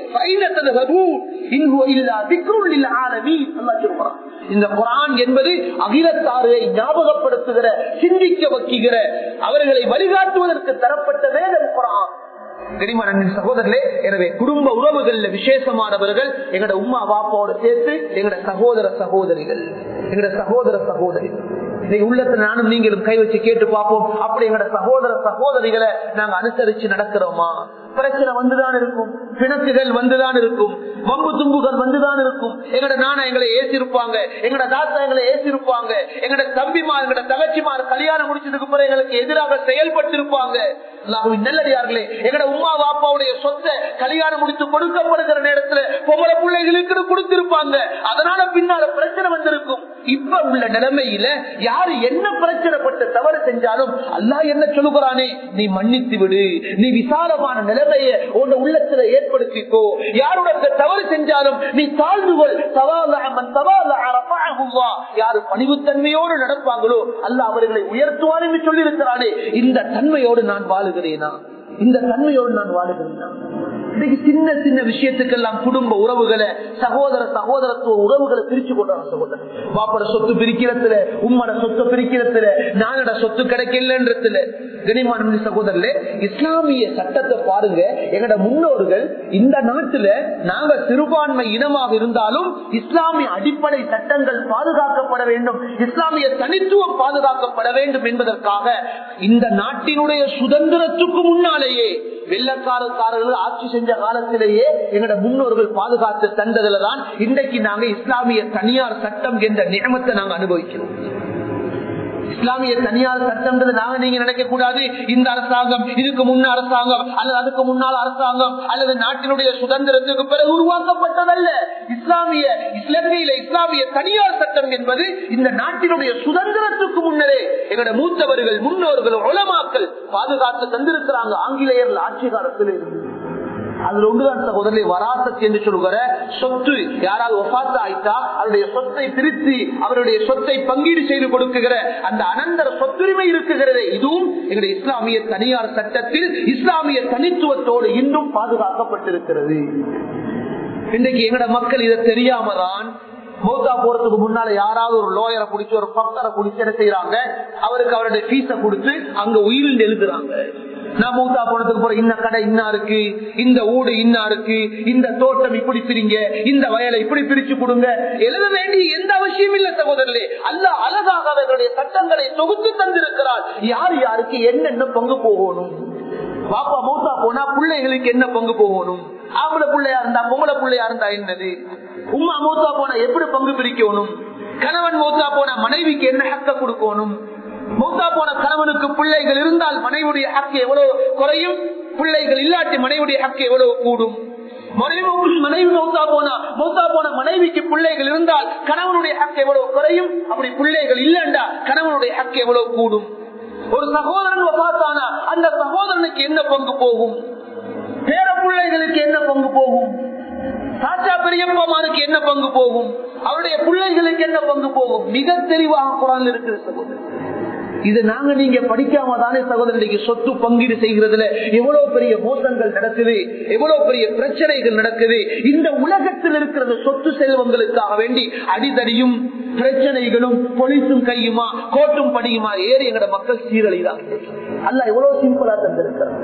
இந்த குரான் என்பது அகிலத்தாரை ஞாபகப்படுத்துகிற சிந்திக்க வைக்குகிற அவர்களை வழிகாட்டுவதற்கு தரப்பட்ட வேதம் குரான். சகோதரர்களே எனவே குடும்ப உறவுகள்ல விசேஷமானவர்கள் எங்கட உமா பாப்பாவோட சேர்த்து எங்கட சகோதர சகோதரிகள் எங்கட சகோதர சகோதரிகள். இன்னைக்கு உள்ளத்துல நானும் நீங்களும் கை வச்சு கேட்டு பார்ப்போம். அப்படி எங்கட சகோதர சகோதரிகளை நாங்க அனுசரிச்சு நடக்கிறோமா? பிரச்சனை வந்துதான் இருக்கும். பிணக்குகள் வந்துதான் இருக்கும். வம்பு தும்புகள் வந்துதான் இருக்கும். எங்கட நானா எங்களை ஏசிருப்பாங்க. எங்கட தாத்தா எங்களை ஏசிருப்பாங்க. எங்கட தம்பிமார் எங்கட தகச்சிமார் கல்யாணம் முடிச்சதுக்கு பிறகு எங்களுக்கு எதிராக செயல்பட்டிருப்பாங்க. நல்லதார்களே எங்கட உமா பாப்பாவுடைய சொத்தை கல்யாணம் முடித்து கொடுக்கப்படுகிற நேரத்துல பொம்பளை பிள்ளைகளுக்கு கொடுத்திருப்பாங்க. அதனால பின்னால பிரச்சனை வந்திருக்கும். இப்ப உள்ள நிலைமையில யாரு என்ன பிரச்சனைப்பட்டு தவறு செஞ்சாலும் அல்லா என்ன சொல்லுகிறானே நீ மன்னித்து விடு. நீ விசாலமான நிலைமையை உன் உள்ளத்துல ஏற்படுத்திக்கோ. யாருடைய தவறு செஞ்சாலும் நீ தாழ்ந்து கொள் யாரு பணிவுத்தன்மையோடு நடப்பாங்களோ அல்ல அவர்களை உயர்த்துவார் என்று சொல்லியிருக்கிறானே இந்த தன்மையோடு நான் வாழுகிறேனா? இந்த தன்மையோடு நான் வாழுகிறேனா? இன்னைக்கு சின்ன சின்ன விஷயத்துக்கெல்லாம் குடும்ப உறவுகளை சகோதர சகோதரத்துவ உறவுகளை பிரிச்சு கொண்டாங்க சகோதரர் பாப்பட சொத்து பிரிக்கிறதுல உம்மட சொத்து பிரிக்கிறதுல நானட சொத்து கிடைக்கலன்றதுல. கனிமான சகோதரர்ல இஸ்லாமிய சட்டத்தை பாருங்க. எங்கட முன்னோர்கள் இந்த நாட்டுல நாங்க சிறுபான்மை இனமாக இருந்தாலும் இஸ்லாமிய அடிப்படை சட்டங்கள் பாதுகாக்கப்பட வேண்டும். இஸ்லாமிய தனித்துவம் பாதுகாக்கப்பட வேண்டும் என்பதற்காக இந்த நாட்டினுடைய சுதந்திரத்துக்கு முன்னாலேயே வெள்ளக்காரக்காரர்கள் ஆட்சி செஞ்ச காலத்திலேயே எங்கட முன்னோர்கள் பாதுகாத்து தந்ததுலதான் இன்றைக்கு நாங்க இஸ்லாமிய தனியார் சட்டம் என்ற நியமத்தை நாங்க அனுபவிக்கிறோம். இஸ்லாமிய தனியார் சட்டம்ன்றது நாங்க நீங்க நினைக்க கூடாது இந்த அரசாங்கம் இதுக்கு முன்ன அரசாங்கம் அல்லது அதுக்கு முன்னால் அரசாங்கம் அல்லது நாட்டினுடைய சுதந்திரத்துக்கு பிறகு உருவாக்கப்பட்டதல்ல. இஸ்லாமிய இலங்கையில இஸ்லாமிய தனியார் சட்டம் என்பது இந்த நாட்டினுடைய சுதந்திரத்துக்கு முன்னரே எங்களோட மூத்தவர்கள் முன்னோர்கள் உளமாக்கல் பாதுகாத்து தந்திருக்கிறாங்க. ஆங்கிலேயர்கள் ஆட்சி காலத்தில் இருந்து. அதுல ஒன்றுதான் சகோதரனை வராசத் என்று சொல்கிற சொத்து. யாராவது ஒப்பாத்த ஆயிட்டா அவருடைய சொத்தை திருத்தி அவருடைய சொத்தை பங்கீடு செய்து கொடுக்குகிற அந்த அனந்தர சொத்துரிமை இருக்குகிறதே. இதுவும் எங்களுடைய இஸ்லாமிய தனியார் சட்டத்தில் இஸ்லாமிய தனித்துவத்தோடு இன்னும் பாதுகாக்கப்பட்டிருக்கிறது. இன்றைக்கு எங்கட மக்கள் இதை தெரியாம தான் மௌத்தா போறதுக்கு முன்னால யாராவது ஒரு லோயரை குடிச்சு ஒரு பக்தரை குடிச்சு என்ன செய்யறாங்க அவருக்கு அவருடைய பீஸை கொடுத்து அங்க உயிரில் எழுதுறாங்க. நான் மூத்தா போனதுக்கு போற இந்த கடை இன்னா இருக்கு? இந்த ஊடு இன்னா இருக்கு? இந்த தோட்டம் இப்படி பிரிங்க இந்த வயலை இப்படி பிரிச்சு கொடுங்க. எழுத வேண்டிய எந்த அவசியம் இல்ல சகோதரர்களே. அல்ல அழகாக அவர்களுடைய சட்டங்களை தொகுத்து தந்திருக்கிறார். யார் யாருக்கு என்னென்ன பங்கு போகணும்? பாப்பா மூத்தா போனா பிள்ளைகளுக்கு என்ன பங்கு போகணும்? ஆம்பளை பிள்ளையா இருந்தா பொம்பளை பிள்ளையா இருந்தா என்னது? உமா மூத்தா போனா எப்படி பங்கு பிரிக்கணும்? கணவன் மூத்தா போனா மனைவிக்கு என்ன ஹக்க கொடுக்கணும்? மௌத்தா போன கணவனுக்கு பிள்ளைகள் இருந்தால் மனைவியுடைய ஹக்கு எவ்வளவு குறையும்? பிள்ளைகள் இல்லாட்டி மனைவியுடைய ஹக்கு எவ்வளவு கூடும்? மனைவி மௌத்தா போனா மௌத்தா போன மனைவிக்கு பிள்ளைகள் இருந்தால் கணவனுடைய ஹக்கு எவ்வளவு குறையும்? அப்படி பிள்ளைகள் இல்லண்டா கணவனுடைய ஹக்கு எவ்வளவு கூடும்? ஒரு சகோதரன் பார்த்தானா அந்த சகோதரனுக்கு என்ன பங்கு போகும்? பேர பிள்ளைகளுக்கு என்ன பங்கு போகும்? சாச்சா பெரியப்பமாருக்கு என்ன பங்கு போகும்? அவருடைய பிள்ளைகளுக்கு என்ன பங்கு போகும்? மிக தெளிவாக குரான் இருக்கிற சகோதரன். இது நாங்க நீங்க படிக்காம தானே சகோதரனுக்கு சொத்து பங்கீடு செய்கிறதுல எவ்வளவு பெரிய மோசங்கள் நடக்குது எவ்வளவு பெரிய பிரச்சனைகள் நடக்குது. இந்த உலகத்தில் இருக்கிற சொத்து செல்வங்களுக்காக வேண்டி அடிதடியும் பிரச்சனைகளும் பொலிசும் கையுமா கோட்டும் படியுமா ஏறி எங்கட மக்கள் சீரழிதான் அல்ல எவ்வளவு சிம்பிளா தந்திருக்கிறார்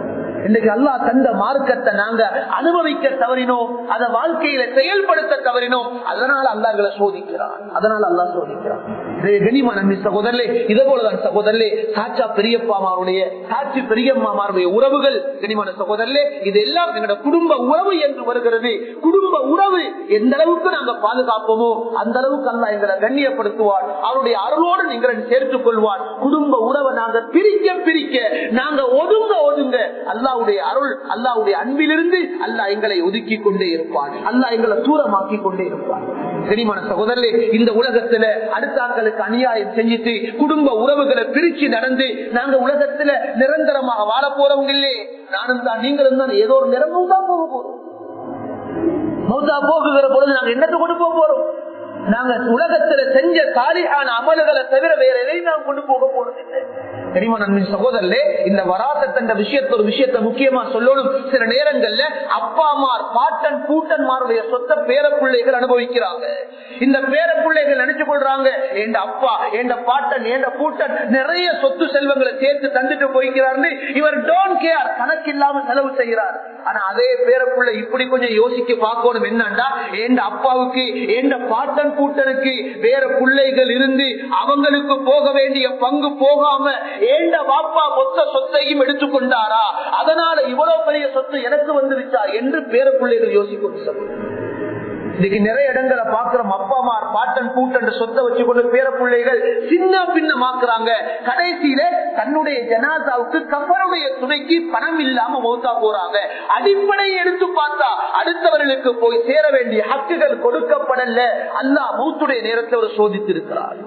இன்றைக்கு அல்லா தந்த மார்க்கத்தை நாங்க அனுபவிக்க தவறினோம் அதை வாழ்க்கையில செயல்படுத்த தவறினோம். அதனால அல்லாங்களை சோதிக்கிறான். அதனால அல்லா சோதிக்கிறான். கனிமா நம்பி சகோதரே இதே போலதான் சகோதரே சாச்சா பெரியப்பாமாருடைய சாட்சி பெரியம்மாமாருடைய உறவுகள் கனிமான சகோதரே இது எல்லாம் எங்களோட குடும்ப உறவு என்று வருகிறது. குடும்ப உறவு எந்த அளவுக்கு நாங்க பாதுகாப்போமோ அந்த அளவுக்கு அல்லா எங்களை கண்ணியப்படுத்துவார் அவருடைய அருளோடு நீங்கள் சேர்த்துக் கொள்வார் குடும்ப உறவை நாங்க பிரிக்க பிரிக்க நாங்க ஒதுங்க ஒதுங்க அல்லாவுடைய அருள் அல்லாவுடைய அன்பிலிருந்து அல்லாஹ் எங்களை ஒதுக்கி கொண்டே இருப்பான். அல்லாஹ் எங்களை தூரமாக்கி கொண்டே இருப்பான். சரிமான சகோதரே இந்த உலகத்துல அடுத்தாக்களுக்கு அநியாயம் செஞ்சுட்டு குடும்ப உறவுகளை பிரிச்சு நடந்து நாங்க உலகத்துல நிரந்தரமாக வாழ போறவங்க இல்லையே நானும் தான் நீங்களும் தான் ஏதோ ஒரு நிறமும் தான் போக போறோம். மௌத்தா போகுகிற பொழுது நாங்க என்னத்தை கொண்டு போக போறோம்? நாங்க உலகத்துல செஞ்ச சாலிகான அமல்களை தவிர வேற எதையும் நாம் கொண்டு போக போறது இல்லை தெரியுமா சகோதரே இந்த வராசத் என்ற விஷயத்த ஒரு விஷயத்த முக்கியமா சொல்லணும். சில நேரங்கள்ல அப்பாமார் பாட்டன் சொத்த பேர பிள்ளைகள் அனுபவிக்கிறாங்க. இந்த பேர பிள்ளைகள் நினைச்சு கொள்றாங்க என் அப்பா என் பாட்டன் என் நிறைய சொத்து செல்வங்களை சேர்த்து தந்துட்டு போய்க்கிறார்னு இவர் டோன் கேர் கணக்கு இல்லாம செலவு செய்கிறார். ஆனா அதே பேரப்புள்ள இப்படி கொஞ்சம் யோசிக்க பார்க்கணும் என்னண்டா? என் அப்பாவுக்கு என் பாட்டன் கூட்டனுக்கு வேற பிள்ளைகள் இருந்து அவங்களுக்கு போக வேண்டிய பங்கு போகாம ஏண்ட பாப்பா மொத்த சொத்தையும் எடுத்துக்கொண்டாரா? அதனால இவ்வளவு பெரிய சொத்து எனக்கு வந்துருச்சா என்று பேர பிள்ளைகள் யோசிக்கும் இன்னைக்கு நிறைய இடங்களை பாக்குறோம் அம்மா பாட்டன் பூட்டன் சொத்தை வச்சுக்கொண்டு பேர பிள்ளைகள் சின்ன பின்னமாக்குறாங்க கடைசியில தன்னுடைய ஜனாதாவுக்கு கப்பருடைய துணைக்கு பணம் இல்லாம மௌத்தா போறாங்க. அடிப்படையை எடுத்து பார்த்தா அடுத்தவர்களுக்கு போய் சேர வேண்டிய ஹக்குகள் கொடுக்கப்படல. அல்லா மௌத்துடைய நேரத்தை அவர் சோதித்திருக்கிறார்.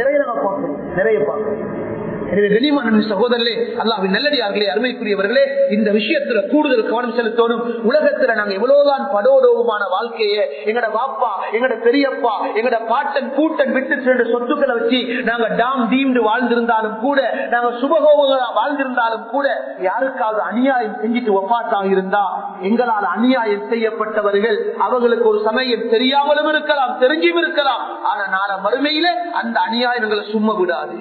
நிறைய நம்ம பார்க்கணும் நிறைய பார்க்கணும் எனவே கனிமான சகோதரர்களே அல்லாவின் நல்லடியார்களே அருமைக்குரியவர்களே இந்த விஷயத்துல கூடுதல் கவனம் செலுத்தணும். உலகத்துல நாங்க எவ்வளவுதான் படோடோபமான வாழ்க்கையை எங்கட வாப்பா எங்கட பெரியப்பா எங்கட பாட்டன் கூட்டன் விட்டு சென்ற சொத்துக்களை வச்சு நாங்க டாம் டீம்டு வாழ்ந்திருந்தாலும் கூட நாங்க சுபகோபங்களா வாழ்ந்திருந்தாலும் கூட யாருக்காவது அநியாயம் செஞ்சுட்டு ஒப்பாட்டாக இருந்தா எங்களால் அநியாயம் செய்யப்பட்டவர்கள் அவர்களுக்கு ஒரு சமயம் தெரியாமலும் இருக்கலாம் தெரிஞ்சும் இருக்கலாம். ஆனா நாள மறுமையில அந்த அநியாயங்களை சும்மா விடாது.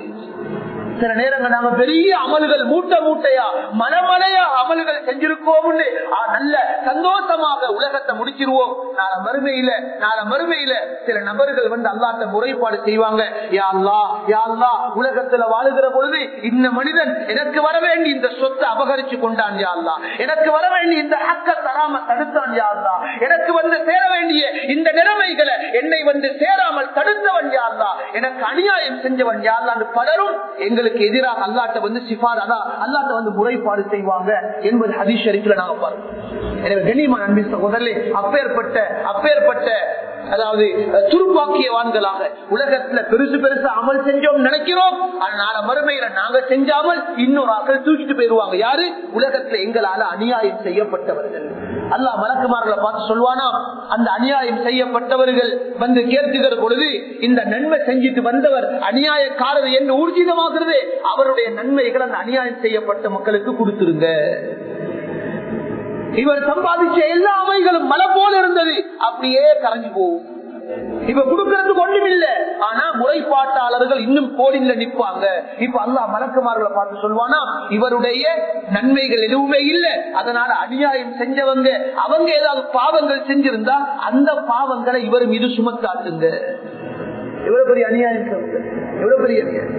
சில நேரங்கள் நாங்க பெரிய அமல்கள் மூட்டை மூட்டையா மனமலையா அமல்கள் செஞ்சிருக்கோம்னு நல்ல சந்தோஷமாக உலகத்தை முடிச்சிருவோம். நாள மறுமையில நாள மறுமையில சில நபர்கள் வந்து அல்லாட்ட முறைப்பாடு செய்வாங்க. யாழ்லா யாழ்லா உலகத்துல வாழுகிற பொழுது இந்த மனிதன் எனக்கு வர வேண்டிய இந்த சொத்தை அபகரிச்சு கொண்டான் யாழ்லா எனக்கு வரவேண்டி இந்த ஹக்க தராம தடுத்தான் யாழ்லா எனக்கு வந்து சேர வேண்டிய இந்த நிலைமைகளை என்னை வந்து சேராமல் தடுத்தவன் யாழ்லா எனக்கு அநியாயம் செஞ்சவன் யாழ்லான்னு பலரும் எங்களுக்கு அவர்களுக்கு எதிராக அல்லாட்ட வந்து சிபார் அதான் அல்லாட்ட வந்து முறைப்பாடு செய்வாங்க என்பது ஹதீஷ் ஷரீஃப்ல நாங்க பாருங்க எனவே கண்ணியமான அன்பின் சகோதரே அப்பேற்பட்ட அப்பேற்பட்ட அதாவது துருப்பாக்கியவான்களாக உலகத்துல பெருசு பெருசு அமல் செஞ்சோம் நினைக்கிறோம். அதனால மறுமையில நாங்க செஞ்சாமல் இன்னொரு ஆக்கள் தூக்கிட்டு போயிருவாங்க யாரு? உலகத்துல எங்களால அநியாயம் செய்யப்பட்டவர்கள். அல்லா மலக்குமார்களை பார்த்து சொல்வானா அந்த அநியாயம் செய்யப்பட்டவர்கள் வந்து கேட்டுகிற பொழுது இந்த நன்மை செஞ்சுட்டு வந்தவர் அநியாயக்காரர் என்று ஊர்ஜிதமாகிறது அவருடைய நன்மைகள் அந்த அநியாயம் செய்யப்பட்ட மக்களுக்கு கொடுத்துருங்க. இவர் சம்பாதிச்ச எல்லா அவைகளும் மலை போல இருந்தது அப்படியே கரைஞ்சு போகும். இப்ப கொடுக்கறதுக்கு ஒண்ணும் இல்ல. ஆனா முறைப்பாட்டாளர்கள் இன்னும் கோடில நிற்பாங்க இப்ப அல்லா மலக்குமார்களை பார்த்து சொல்வானா இவருடைய நன்மைகள் எதுவுமே இல்ல. அதனால அநியாயம் செஞ்சவங்க அவங்க ஏதாவது பாவங்கள் செஞ்சிருந்தா அந்த பாவங்களை இவர் மீது சுமத்தாட்டுங்க எவ்வளவு பெரிய அநியாயம் எவ்வளவு பெரிய அநியாயம்.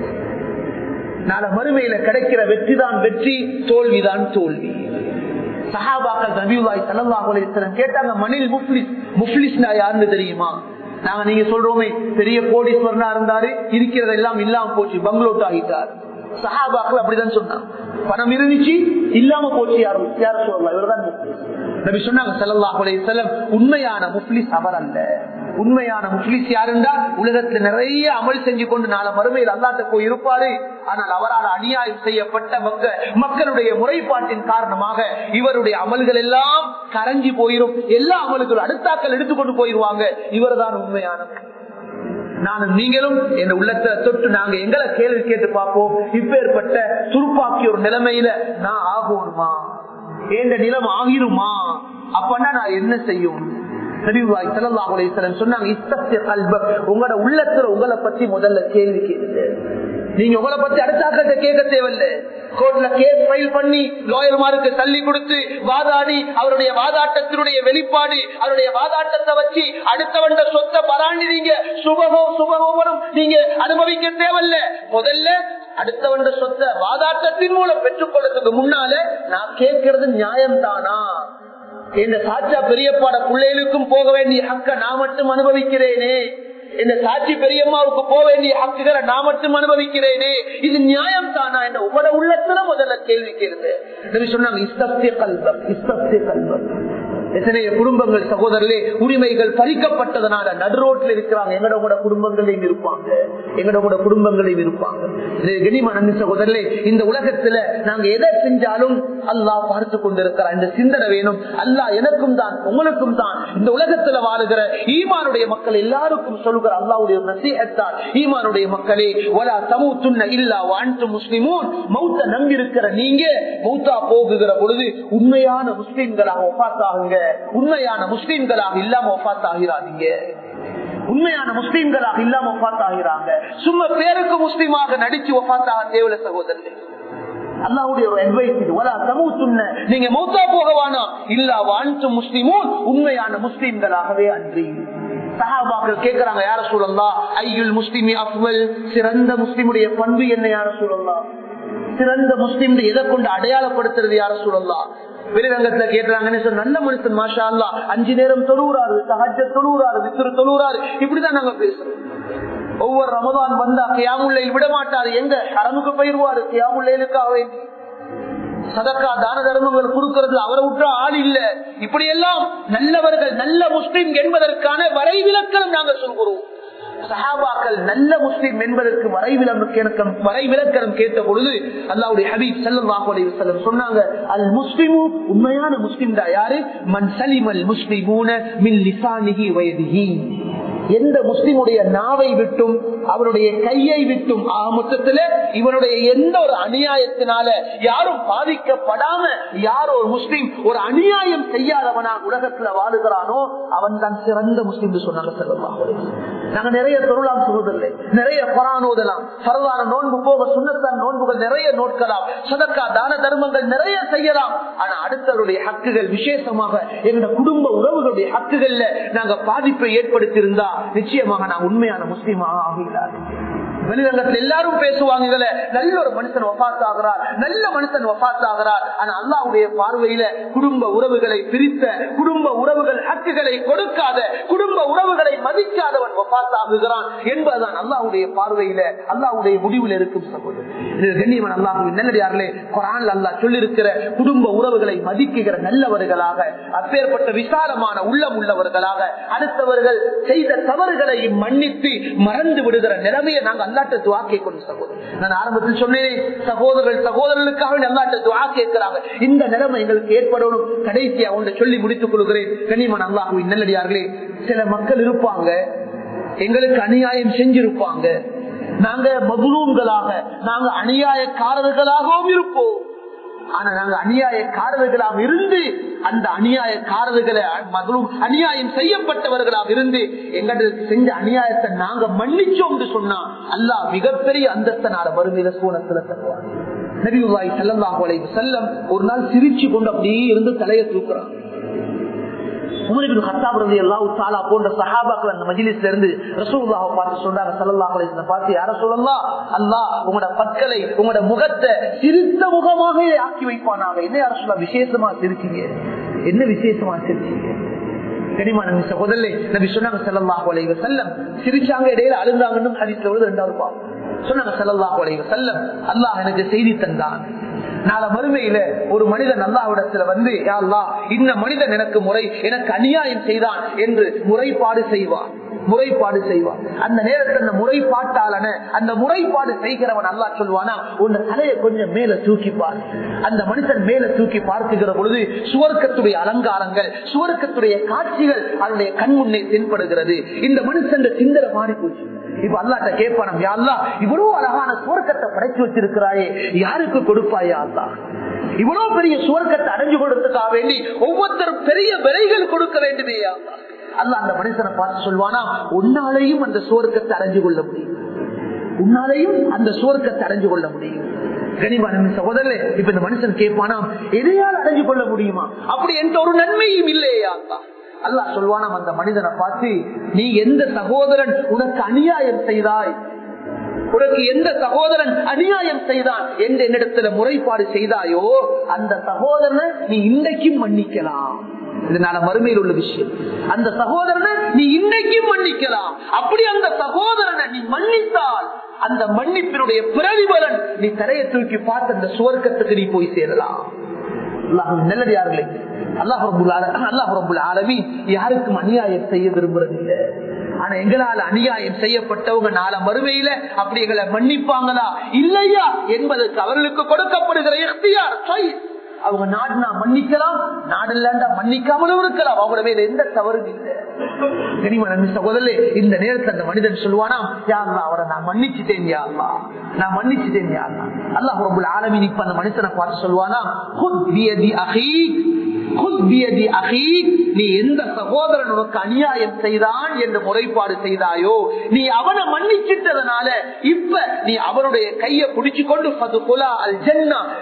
நாள மறுமையில கிடைக்கிற வெற்றி தான் வெற்றி தோல்விதான் தோல்வி. சஹாபாக்கள் நபிவாய் தலவாக கேட்டாங்க மணில் முஃப்லிஸ் முஃப்லிஸ்னா யாருன்னு தெரியுமா? நாங்க நீங்க சொல்றோமே பெரிய கோடீஸ்வரனா இருந்தாரு இருக்கிறது எல்லாம் இல்லாம போச்சு பங்களோட் ஆகிட்டார் சஹாபாக்கள் அப்படிதான் சொன்னாங்க. பணம் இருந்துச்சு இல்லாம போச்சு யாரும் யாரும் சொல்லலாம் இவர்தான் நபி சொன்னாங்க சல்லாஹ் செல்லம் உண்மையான முஃப்லிஸ் அவர் அல்ல. உண்மையான முஸ்லிஸ் யாருண்டா? உலகத்துல நிறைய அமல் செஞ்சு கொண்டு நாளை மறுமையில் அல்லாட்ட போய் இருப்பாரு. ஆனால் அவரால் அநியாயம் செய்யப்பட்ட மக்க மக்களுடைய முறைப்பாட்டின் காரணமாக இவருடைய அமல்கள் எல்லாம் கரைஞ்சி போயிரும். எல்லா அமல்களும் அடுத்தாக்கள் எடுத்துக்கொண்டு போயிருவாங்க. இவர்தான் உண்மையான நானும் நீங்களும் என் உள்ளத்தை தொட்டு நாங்க எங்களை கேள்வி கேட்டு பார்ப்போம். இப்பேற்பட்ட துருப்பாக்கி ஒரு நிலைமையில நான் ஆகணுமா எந்த நிலம் ஆகிருமா? அப்பன்னா நான் என்ன செய்யும்? உங்களோட உள்ளத்துல உங்களை பத்தி முதல்ல கேள்வி கேளுங்க நீங்க உங்களை பத்தி அடுத்தாக்கிட்ட கேட்க தேவையில்லை. கோர்ட்ல கேஸ் ஃபைல் பண்ணி லாயர்மாருக்கு தள்ளி கொடுத்து வாதாடி அவருடைய வாதாட்டத்தினுடைய வெளிப்பாடு அவருடைய வாதாட்டத்தை வச்சு அடுத்தவண்ட சொத்தை பராண்டிறீங்க சுபகோ சுபகோபனம் நீங்க அனுபவிக்க தேவையில்ல. முதல்ல அடுத்தவண்ட சொத்தை வாதாட்டத்தின் மூலம் பெற்றுக்கொள்றதுக்கு முன்னால நான் கேட்கறது நியாயம் தானா இந்த சாச்சா பெரியப்பாட பிள்ளைகளுக்கும் போக வேண்டிய ஹக்க நான் மட்டும் அனுபவிக்கிறேனே. இந்த சாட்சி பெரியம்மாவுக்கு போக வேண்டிய ஹக்குகளை நான் மட்டும் அனுபவிக்கிறேனே. இது நியாயம் தானா என்ற உங்களோட உள்ளத்துல முதல்ல கேள்வி கேளுங்க. சொன்னாங்க இஸ்தப்திய கல்வம் இஸ்தப்திய கல்வம் எத்தனைய குடும்பங்கள் சகோதரர்களே உரிமைகள் பறிக்கப்பட்டதனால நடுரோட்டில் இருக்கிறாங்க. எங்களோட குடும்பங்களையும் இருப்பாங்க. எங்களோட குடும்பங்களையும் இருப்பாங்க. கனிமன சகோதரர்களே இந்த உலகத்துல நாங்க எதை செஞ்சாலும் அல்லாஹ் பார்த்து கொண்டிருக்கிறார் இந்த சிந்தனை வேணும். அல்லாஹ் எனக்கும் தான் உங்களுக்கும் தான். இந்த உலகத்துல வாழுகிற ஈமானுடைய மக்கள் எல்லாருக்கும் சொல்லுகிற அல்லாவுடைய நசீகத்தால் ஈமானுடைய மக்களே ஒலா சமூத்துன்ன இல்லா வாழ்த்து முஸ்லிமும் மௌத்த நம்பியிருக்கிற நீங்க மௌத்தா போகுகிற பொழுது உண்மையான முஸ்லிம்களாக ஒப்பாத்தாகுங்க உண்மையான முஸ்லீம்களாக இல்லாம ஒப்பாத்தாகிறாதீங்க உண்மையான முஸ்லீம்களாக இல்லாம ஒப்பாத்தாகிறாங்க சும்மா பேருக்கு முஸ்லீமாக நடிச்சு ஒப்பாத்தாக தேவல சகோதரர்கள். அல்லாவுடைய ஒரு அட்வைஸ் இது. வலா நீங்க மௌத்தா போகவானா? வாழ்த்து உண்மையான அன்றி. சஹாபாக்கள் கேட்கிறாங்க யார சூழல்லா ஐயுல் முஸ்லிமி அப்வல் சிறந்த முஸ்லிமுடைய பண்பு என்ன யார சூழல்லாம் சிறந்த முஸ்லிம் எதை கொண்டு அடையாளப்படுத்துறது யார சூழல்லாம் வெளிரங்கத்துல கேட்டாங்கன்னு சொன்ன நல்ல மனுஷன் மாஷா அல்லா அஞ்சு நேரம் தொழுகிறாரு சஹஜ தொழுகிறாரு வித்திரு தொழுகிறாரு. இப்படிதான் நாங்க பேசுறோம். ஒவ்வொரு ரமதான் வந்தா கியாமுல்லையில் விட மாட்டாரு. எங்க? அரமுக்கு பயிர்வாரு. கியாமுல்லையிலுக்காக வேண்டி. சதக்கா தான தர்மங்கள் கொடுக்கறதுல அவரை விட்டு ஆள் இல்ல. இப்படி எல்லாம் நல்லவர்கள் நல்ல முஸ்லிம் என்பதற்கான வரைவிலக்கணம் நாங்கள் சொல்கிறோம். சஹாபாக்கள் நல்ல முஸ்லிம் என்பதற்கு வரைவிலக்கம் வரைவிலக்கணம் கேட்ட பொழுது அல்லாவுடைய ஹபீப் செல்லம் சொன்னாங்க அல் முஸ்லிமு உண்மையான முஸ்லிம் தான் யாரு? மன் சலிம் அல் முஸ்லிமூன மின் லிசானிகி வயதிகி எந்த முஸ்லிமுடைய நாவை விட்டும் அவருடைய கையை விட்டும் மொத்தத்துல இவனுடைய எந்த ஒரு அநியாயத்தினால யாரும் பாதிக்கப்படாம யார் ஒரு முஸ்லீம் ஒரு அநியாயம் செய்யாதவனா உலகத்துல வாழுகிறானோ அவன் தான் சிறந்த முஸ்லீம் சொன்னாங்க செல்லலாம் நாங்க நிறைய தொழிலாம் சொல்வதில்லை நிறைய பரானோதலாம் சரதான நோன்பு போக சுண்ணத்தான் நோன்புகள் நிறைய நோட்கலாம். சதக்கா தான தர்மங்கள் நிறைய செய்யலாம். ஆனா அடுத்தவருடைய ஹக்குகள் விசேஷமாக எங்க குடும்ப உறவுகளுடைய ஹக்குகள்ல நாங்க பாதிப்பை ஏற்படுத்தியிருந்தா நிச்சயமாக நான் உண்மையான முஸ்லீமாக ஆகிறார்கள் வெளிரங்கத்தில் எல்லாரும் பேசுவாங்க இதுல நல்ல ஒரு மனுஷன் வபாத் ஆகிறார் நல்ல மனுஷன் வபாத் ஆகிறார் ஆனா அல்லாவுடைய பார்வையில குடும்ப உறவுகளை பிரித்த குடும்ப உறவுகள் ஹக்குகளை கொடுக்காத குடும்ப உறவுகளை மதிக்காதவன் வபாத் ஆகுகிறான் என்பதுதான் அல்லாவுடைய பார்வையில அல்லாவுடைய முடிவில் இருக்கும் கண்ணியவன் அல்லாஹுவின் நல்லடியார்களே குரான் அல்லாஹ் சொல்லிருக்கிற குடும்ப உறவுகளை மதிக்குகிற நல்லவர்களாக அப்பேற்பட்ட விசாலமான உள்ளம் உள்ளவர்களாக அடுத்தவர்கள் செய்த தவறுகளை மன்னித்து மறந்து விடுகிற நிலைமையை நாங்கள் அல்லாட்ட துவா கேட்கணும் சகோதரர். நான் ஆரம்பத்தில் சொன்னேன் சகோதரர்கள் சகோதரர்களுக்காக அல்லாட்ட துவா கேட்கிறாங்க. இந்த நிலைமை எங்களுக்கு ஏற்படணும். கடைசியா ஒன்று சொல்லி முடித்துக் கொள்கிறேன். கனிமன் அல்லாஹுவின் நல்லடியார்களே சில மக்கள் இருப்பாங்க. எங்களுக்கு அநியாயம் செஞ்சிருப்பாங்க. நாங்க மகுலூம்களாக நாங்க அநியாயக்காரர்களாகவும் இருப்போம். ஆனா நாங்க அநியாயக்காரர்களாக இருந்து அந்த அநியாயக்காரர்களை மகளும் அநியாயம் செய்யப்பட்டவர்களாக இருந்து எங்களுக்கு செஞ்ச அநியாயத்தை நாங்க மன்னிச்சோம் சொன்னா அல்லாஹ் மிகப்பெரிய அந்தஸ்தனால வறுமையில சூனத்துல தருவார் நபிவாய் செல்லல்லாஹு செல்லம் ஒரு நாள் சிரிச்சு கொண்டு அப்படியே இருந்து தலையை தூக்குறான். போன்ற சஹாபாக்கள் அந்த மஜிலிஸ்ல இருந்து ரசூல்லாவை பார்த்து சொன்னாங்க சல்லாஹ் பார்த்து யார சொல்லலாம் அல்லா உங்களோட பற்களை உங்களோட முகத்தை சிரித்த முகமாக ஆக்கி வைப்பானாங்க என்ன யார சொல்ல விசேஷமா சிரிச்சீங்க? என்ன விசேஷமா சிரிச்சீங்க? கனிமான சகோதரே நபி சொன்னாங்க செல்லல்லாஹு அலைவ செல்லம் சிரிச்சாங்க இடையில அழுந்தாங்கன்னு ஹரித்துல ரெண்டாவது பாவம் சொன்னாங்க செல்லல்லாஹு அலைவ செல்லம் அல்லாஹ் எனக்கு செய்தி தந்தான். நாளை மறுமையில ஒரு மனிதன் அல்லாஹ்விடத்துல வந்து யா இந்த மனிதன் எனக்கு முறை எனக்கு அநியாயம் செய்தான் என்று முறைப்பாடு செய்வான். முறைப்பாடு செய்வான். அந்த நேரத்தில் அந்த முறைப்பாட்டாளன அந்த முறைப்பாடு செய்கிறவன் அல்லா சொல்வானா உன் தலையை கொஞ்சம் மேல தூக்கிப்பார் அந்த மனுஷன் மேல தூக்கி பார்க்குகிற பொழுது சுவர்க்கத்துடைய அலங்காரங்கள் சுவர்க்கத்துடைய காட்சிகள் அவனுடைய கண் முன்னே தென்படுகிறது. இந்த மனுஷன் சிந்தனை மாறி போச்சு. இப்ப அல்லாட்ட கேட்பானம் யாழ்லா இவ்வளவு அழகான சுவர்க்கத்தை படைச்சு வச்சிருக்கிறாயே யாருக்கு கொடுப்பாயா அல்லா இவ்வளவு பெரிய சுவர்க்கத்தை அடைஞ்சு கொடுத்துக்கா வேண்டி ஒவ்வொருத்தரும் பெரிய விலைகள் கொடுக்க வேண்டுமே அல்லா அல்ல அந்த மனுஷனை பார்த்து சொல்வானா உன்னாலையும் அந்த சுவர்க்கத்தை அடைஞ்சு கொள்ள முடியும். உன்னாலையும் அந்த சுவர்க்கத்தை அடைஞ்சு கொள்ள முடியும். கனிமான சகோதரே இப்ப இந்த மனுஷன் கேட்பானா எதையால் அடைஞ்சு கொள்ள முடியுமா? அப்படி எந்த ஒரு நன்மையும் இல்லையா அல்லா சொல்வானாம் அந்த மனிதனை பார்த்து நீ எந்த சகோதரன் உனக்கு அநியாயம் செய்தாய்? உனக்கு எந்த சகோதரன் அநியாயம் செய்தான்? என்று என்னிடத்துல முறைப்பாடு செய்தாயோ அந்த சகோதரனை நீ இன்றைக்கும் மன்னிக்கலாம். இதனால மறுமையில் உள்ள விஷயம். அந்த சகோதரனை நீ இன்றைக்கும் மன்னிக்கலாம். அப்படி அந்த சகோதரனை நீ மன்னித்தால் அந்த மன்னிப்பினுடைய பிரதிபலன் நீ தரையை தூக்கி பார்த்து அந்த சுவர்க்கத்துக்கு நீ போய் சேரலாம். நல்லது யாருங்களே யாருக்கும் அநியாயம் செய்ய விரும்புறதில்லை. ஆனா எங்களால் அநியாயம் செய்யப்பட்டவங்க நாள மறுமையில அப்படி எங்களை மன்னிப்பாங்களா? இல்லையா? என்பதற்கு அவர்களுக்கு கொடுக்கப்படுகிற எஃப்டிஆர் அவங்க நாடுனா மன்னிக்கலாம் நாடு இல்லாண்டா மன்னிக்காமலும் இருக்கலாம். அவங்களோட மேல எந்த தவறும் இல்லை. கனிமன் சகோதரே இந்த நேரத்தில் அந்த மனிதன் சொல்லுவானா யாருலா அவரை நான் மன்னிச்சுட்டேன் யாருலா நான் மன்னிச்சுட்டேன் யாருலா அல்லாஹ். ரொம்ப ஆலமின் இப்ப அந்த மனுஷனை பார்த்து சொல்லுவானா நீ எந்த சகோதரன் உனக்கு அநியாயம் செய்தான் என்று முறைப்பாடு செய்தாயோ நீ அவனை மன்னிச்சிட்டதனால இப்ப நீ அவனுடைய கையை பிடிச்சு கொண்டு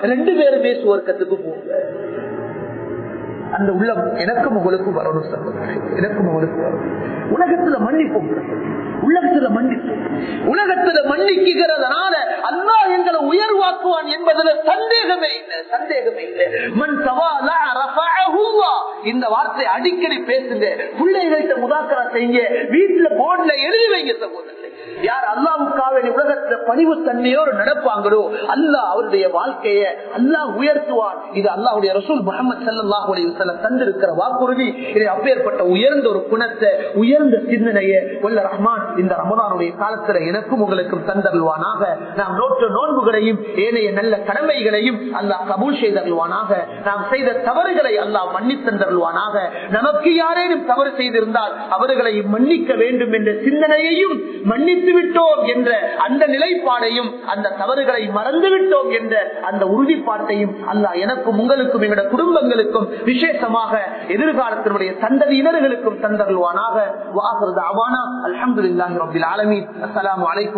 ரெண்டு பேருமே சுவர்க்கத்துக்கு அந்த உள்ளம் எனக்கும் உங்களுக்கும் வரணும் சகோதரர். எனக்கும் உங்களுக்கு வரணும். உலகத்துல மன்னிப்போம். உலகத்துல மன்னிப்போம் உலகத்துல மன்னிக்குகிறதுனால அல்லா எங்களை உயர்வாக்குவான் என்பதுல சந்தேகமே இல்லை சந்தேகமே இல்லை. மண் சவாலா இந்த வார்த்தை அடிக்கடி பேசுங்க. பிள்ளைகள்கிட்ட முதாக்கரா செய்யுங்க. வீட்டுல போர்ட்ல எழுதி வைங்க சகோதரர். யார் அல்லாவுக்காக உலகத்துல பணிவு தன்மையோடு நடப்பாங்களோ அல்லாஹ் அவருடைய வாழ்க்கைய அல்லாஹ் உயர்த்துவான். இது அல்லாஹுடைய ரசூல் முகமது சல்லாஹ் செல்லம் தந்திருக்கிற வாக்குறுதி. இதை அப்பேற்பட்ட உயர்ந்த ஒரு குணத்தை உயர்ந்த சிந்தனையை உள்ள ரஹ்மான் இந்த ரமதானுடைய காலத்துல எனக்கும் உங்களுக்கும் தந்தருவானாக நாம் நோற்று நோன்புகளையும் ஏனைய நல்ல கடமைகளையும் அல்லாஹ் கபூல் செய்தருள்வானாக. நாம் செய்த தவறுகளை அல்லாஹ் மன்னித்தந்தருவானாக நமக்கு யாரேனும் தவறு செய்திருந்தால் அவர்களை மன்னிக்க வேண்டும் என்ற சிந்தனையையும் மன்னித்து விட்டோம் என்ற அந்த நிலைப்பாடையும் அந்த தவறுகளை மறந்து விட்டோம் என்ற அந்த உறுதிப்பாட்டையும் அல்ல எனக்கும் உங்களுக்கும் எங்களுடைய குடும்பங்களுக்கும் விசேஷமாக எதிர்காலத்தினுடைய சந்ததியினர்களுக்கும் தந்தருவானாக வாகிறது அவானா அலமதுல்லாஹி ரபில் ஆலமி அஸ்லாம் வலைக்கும்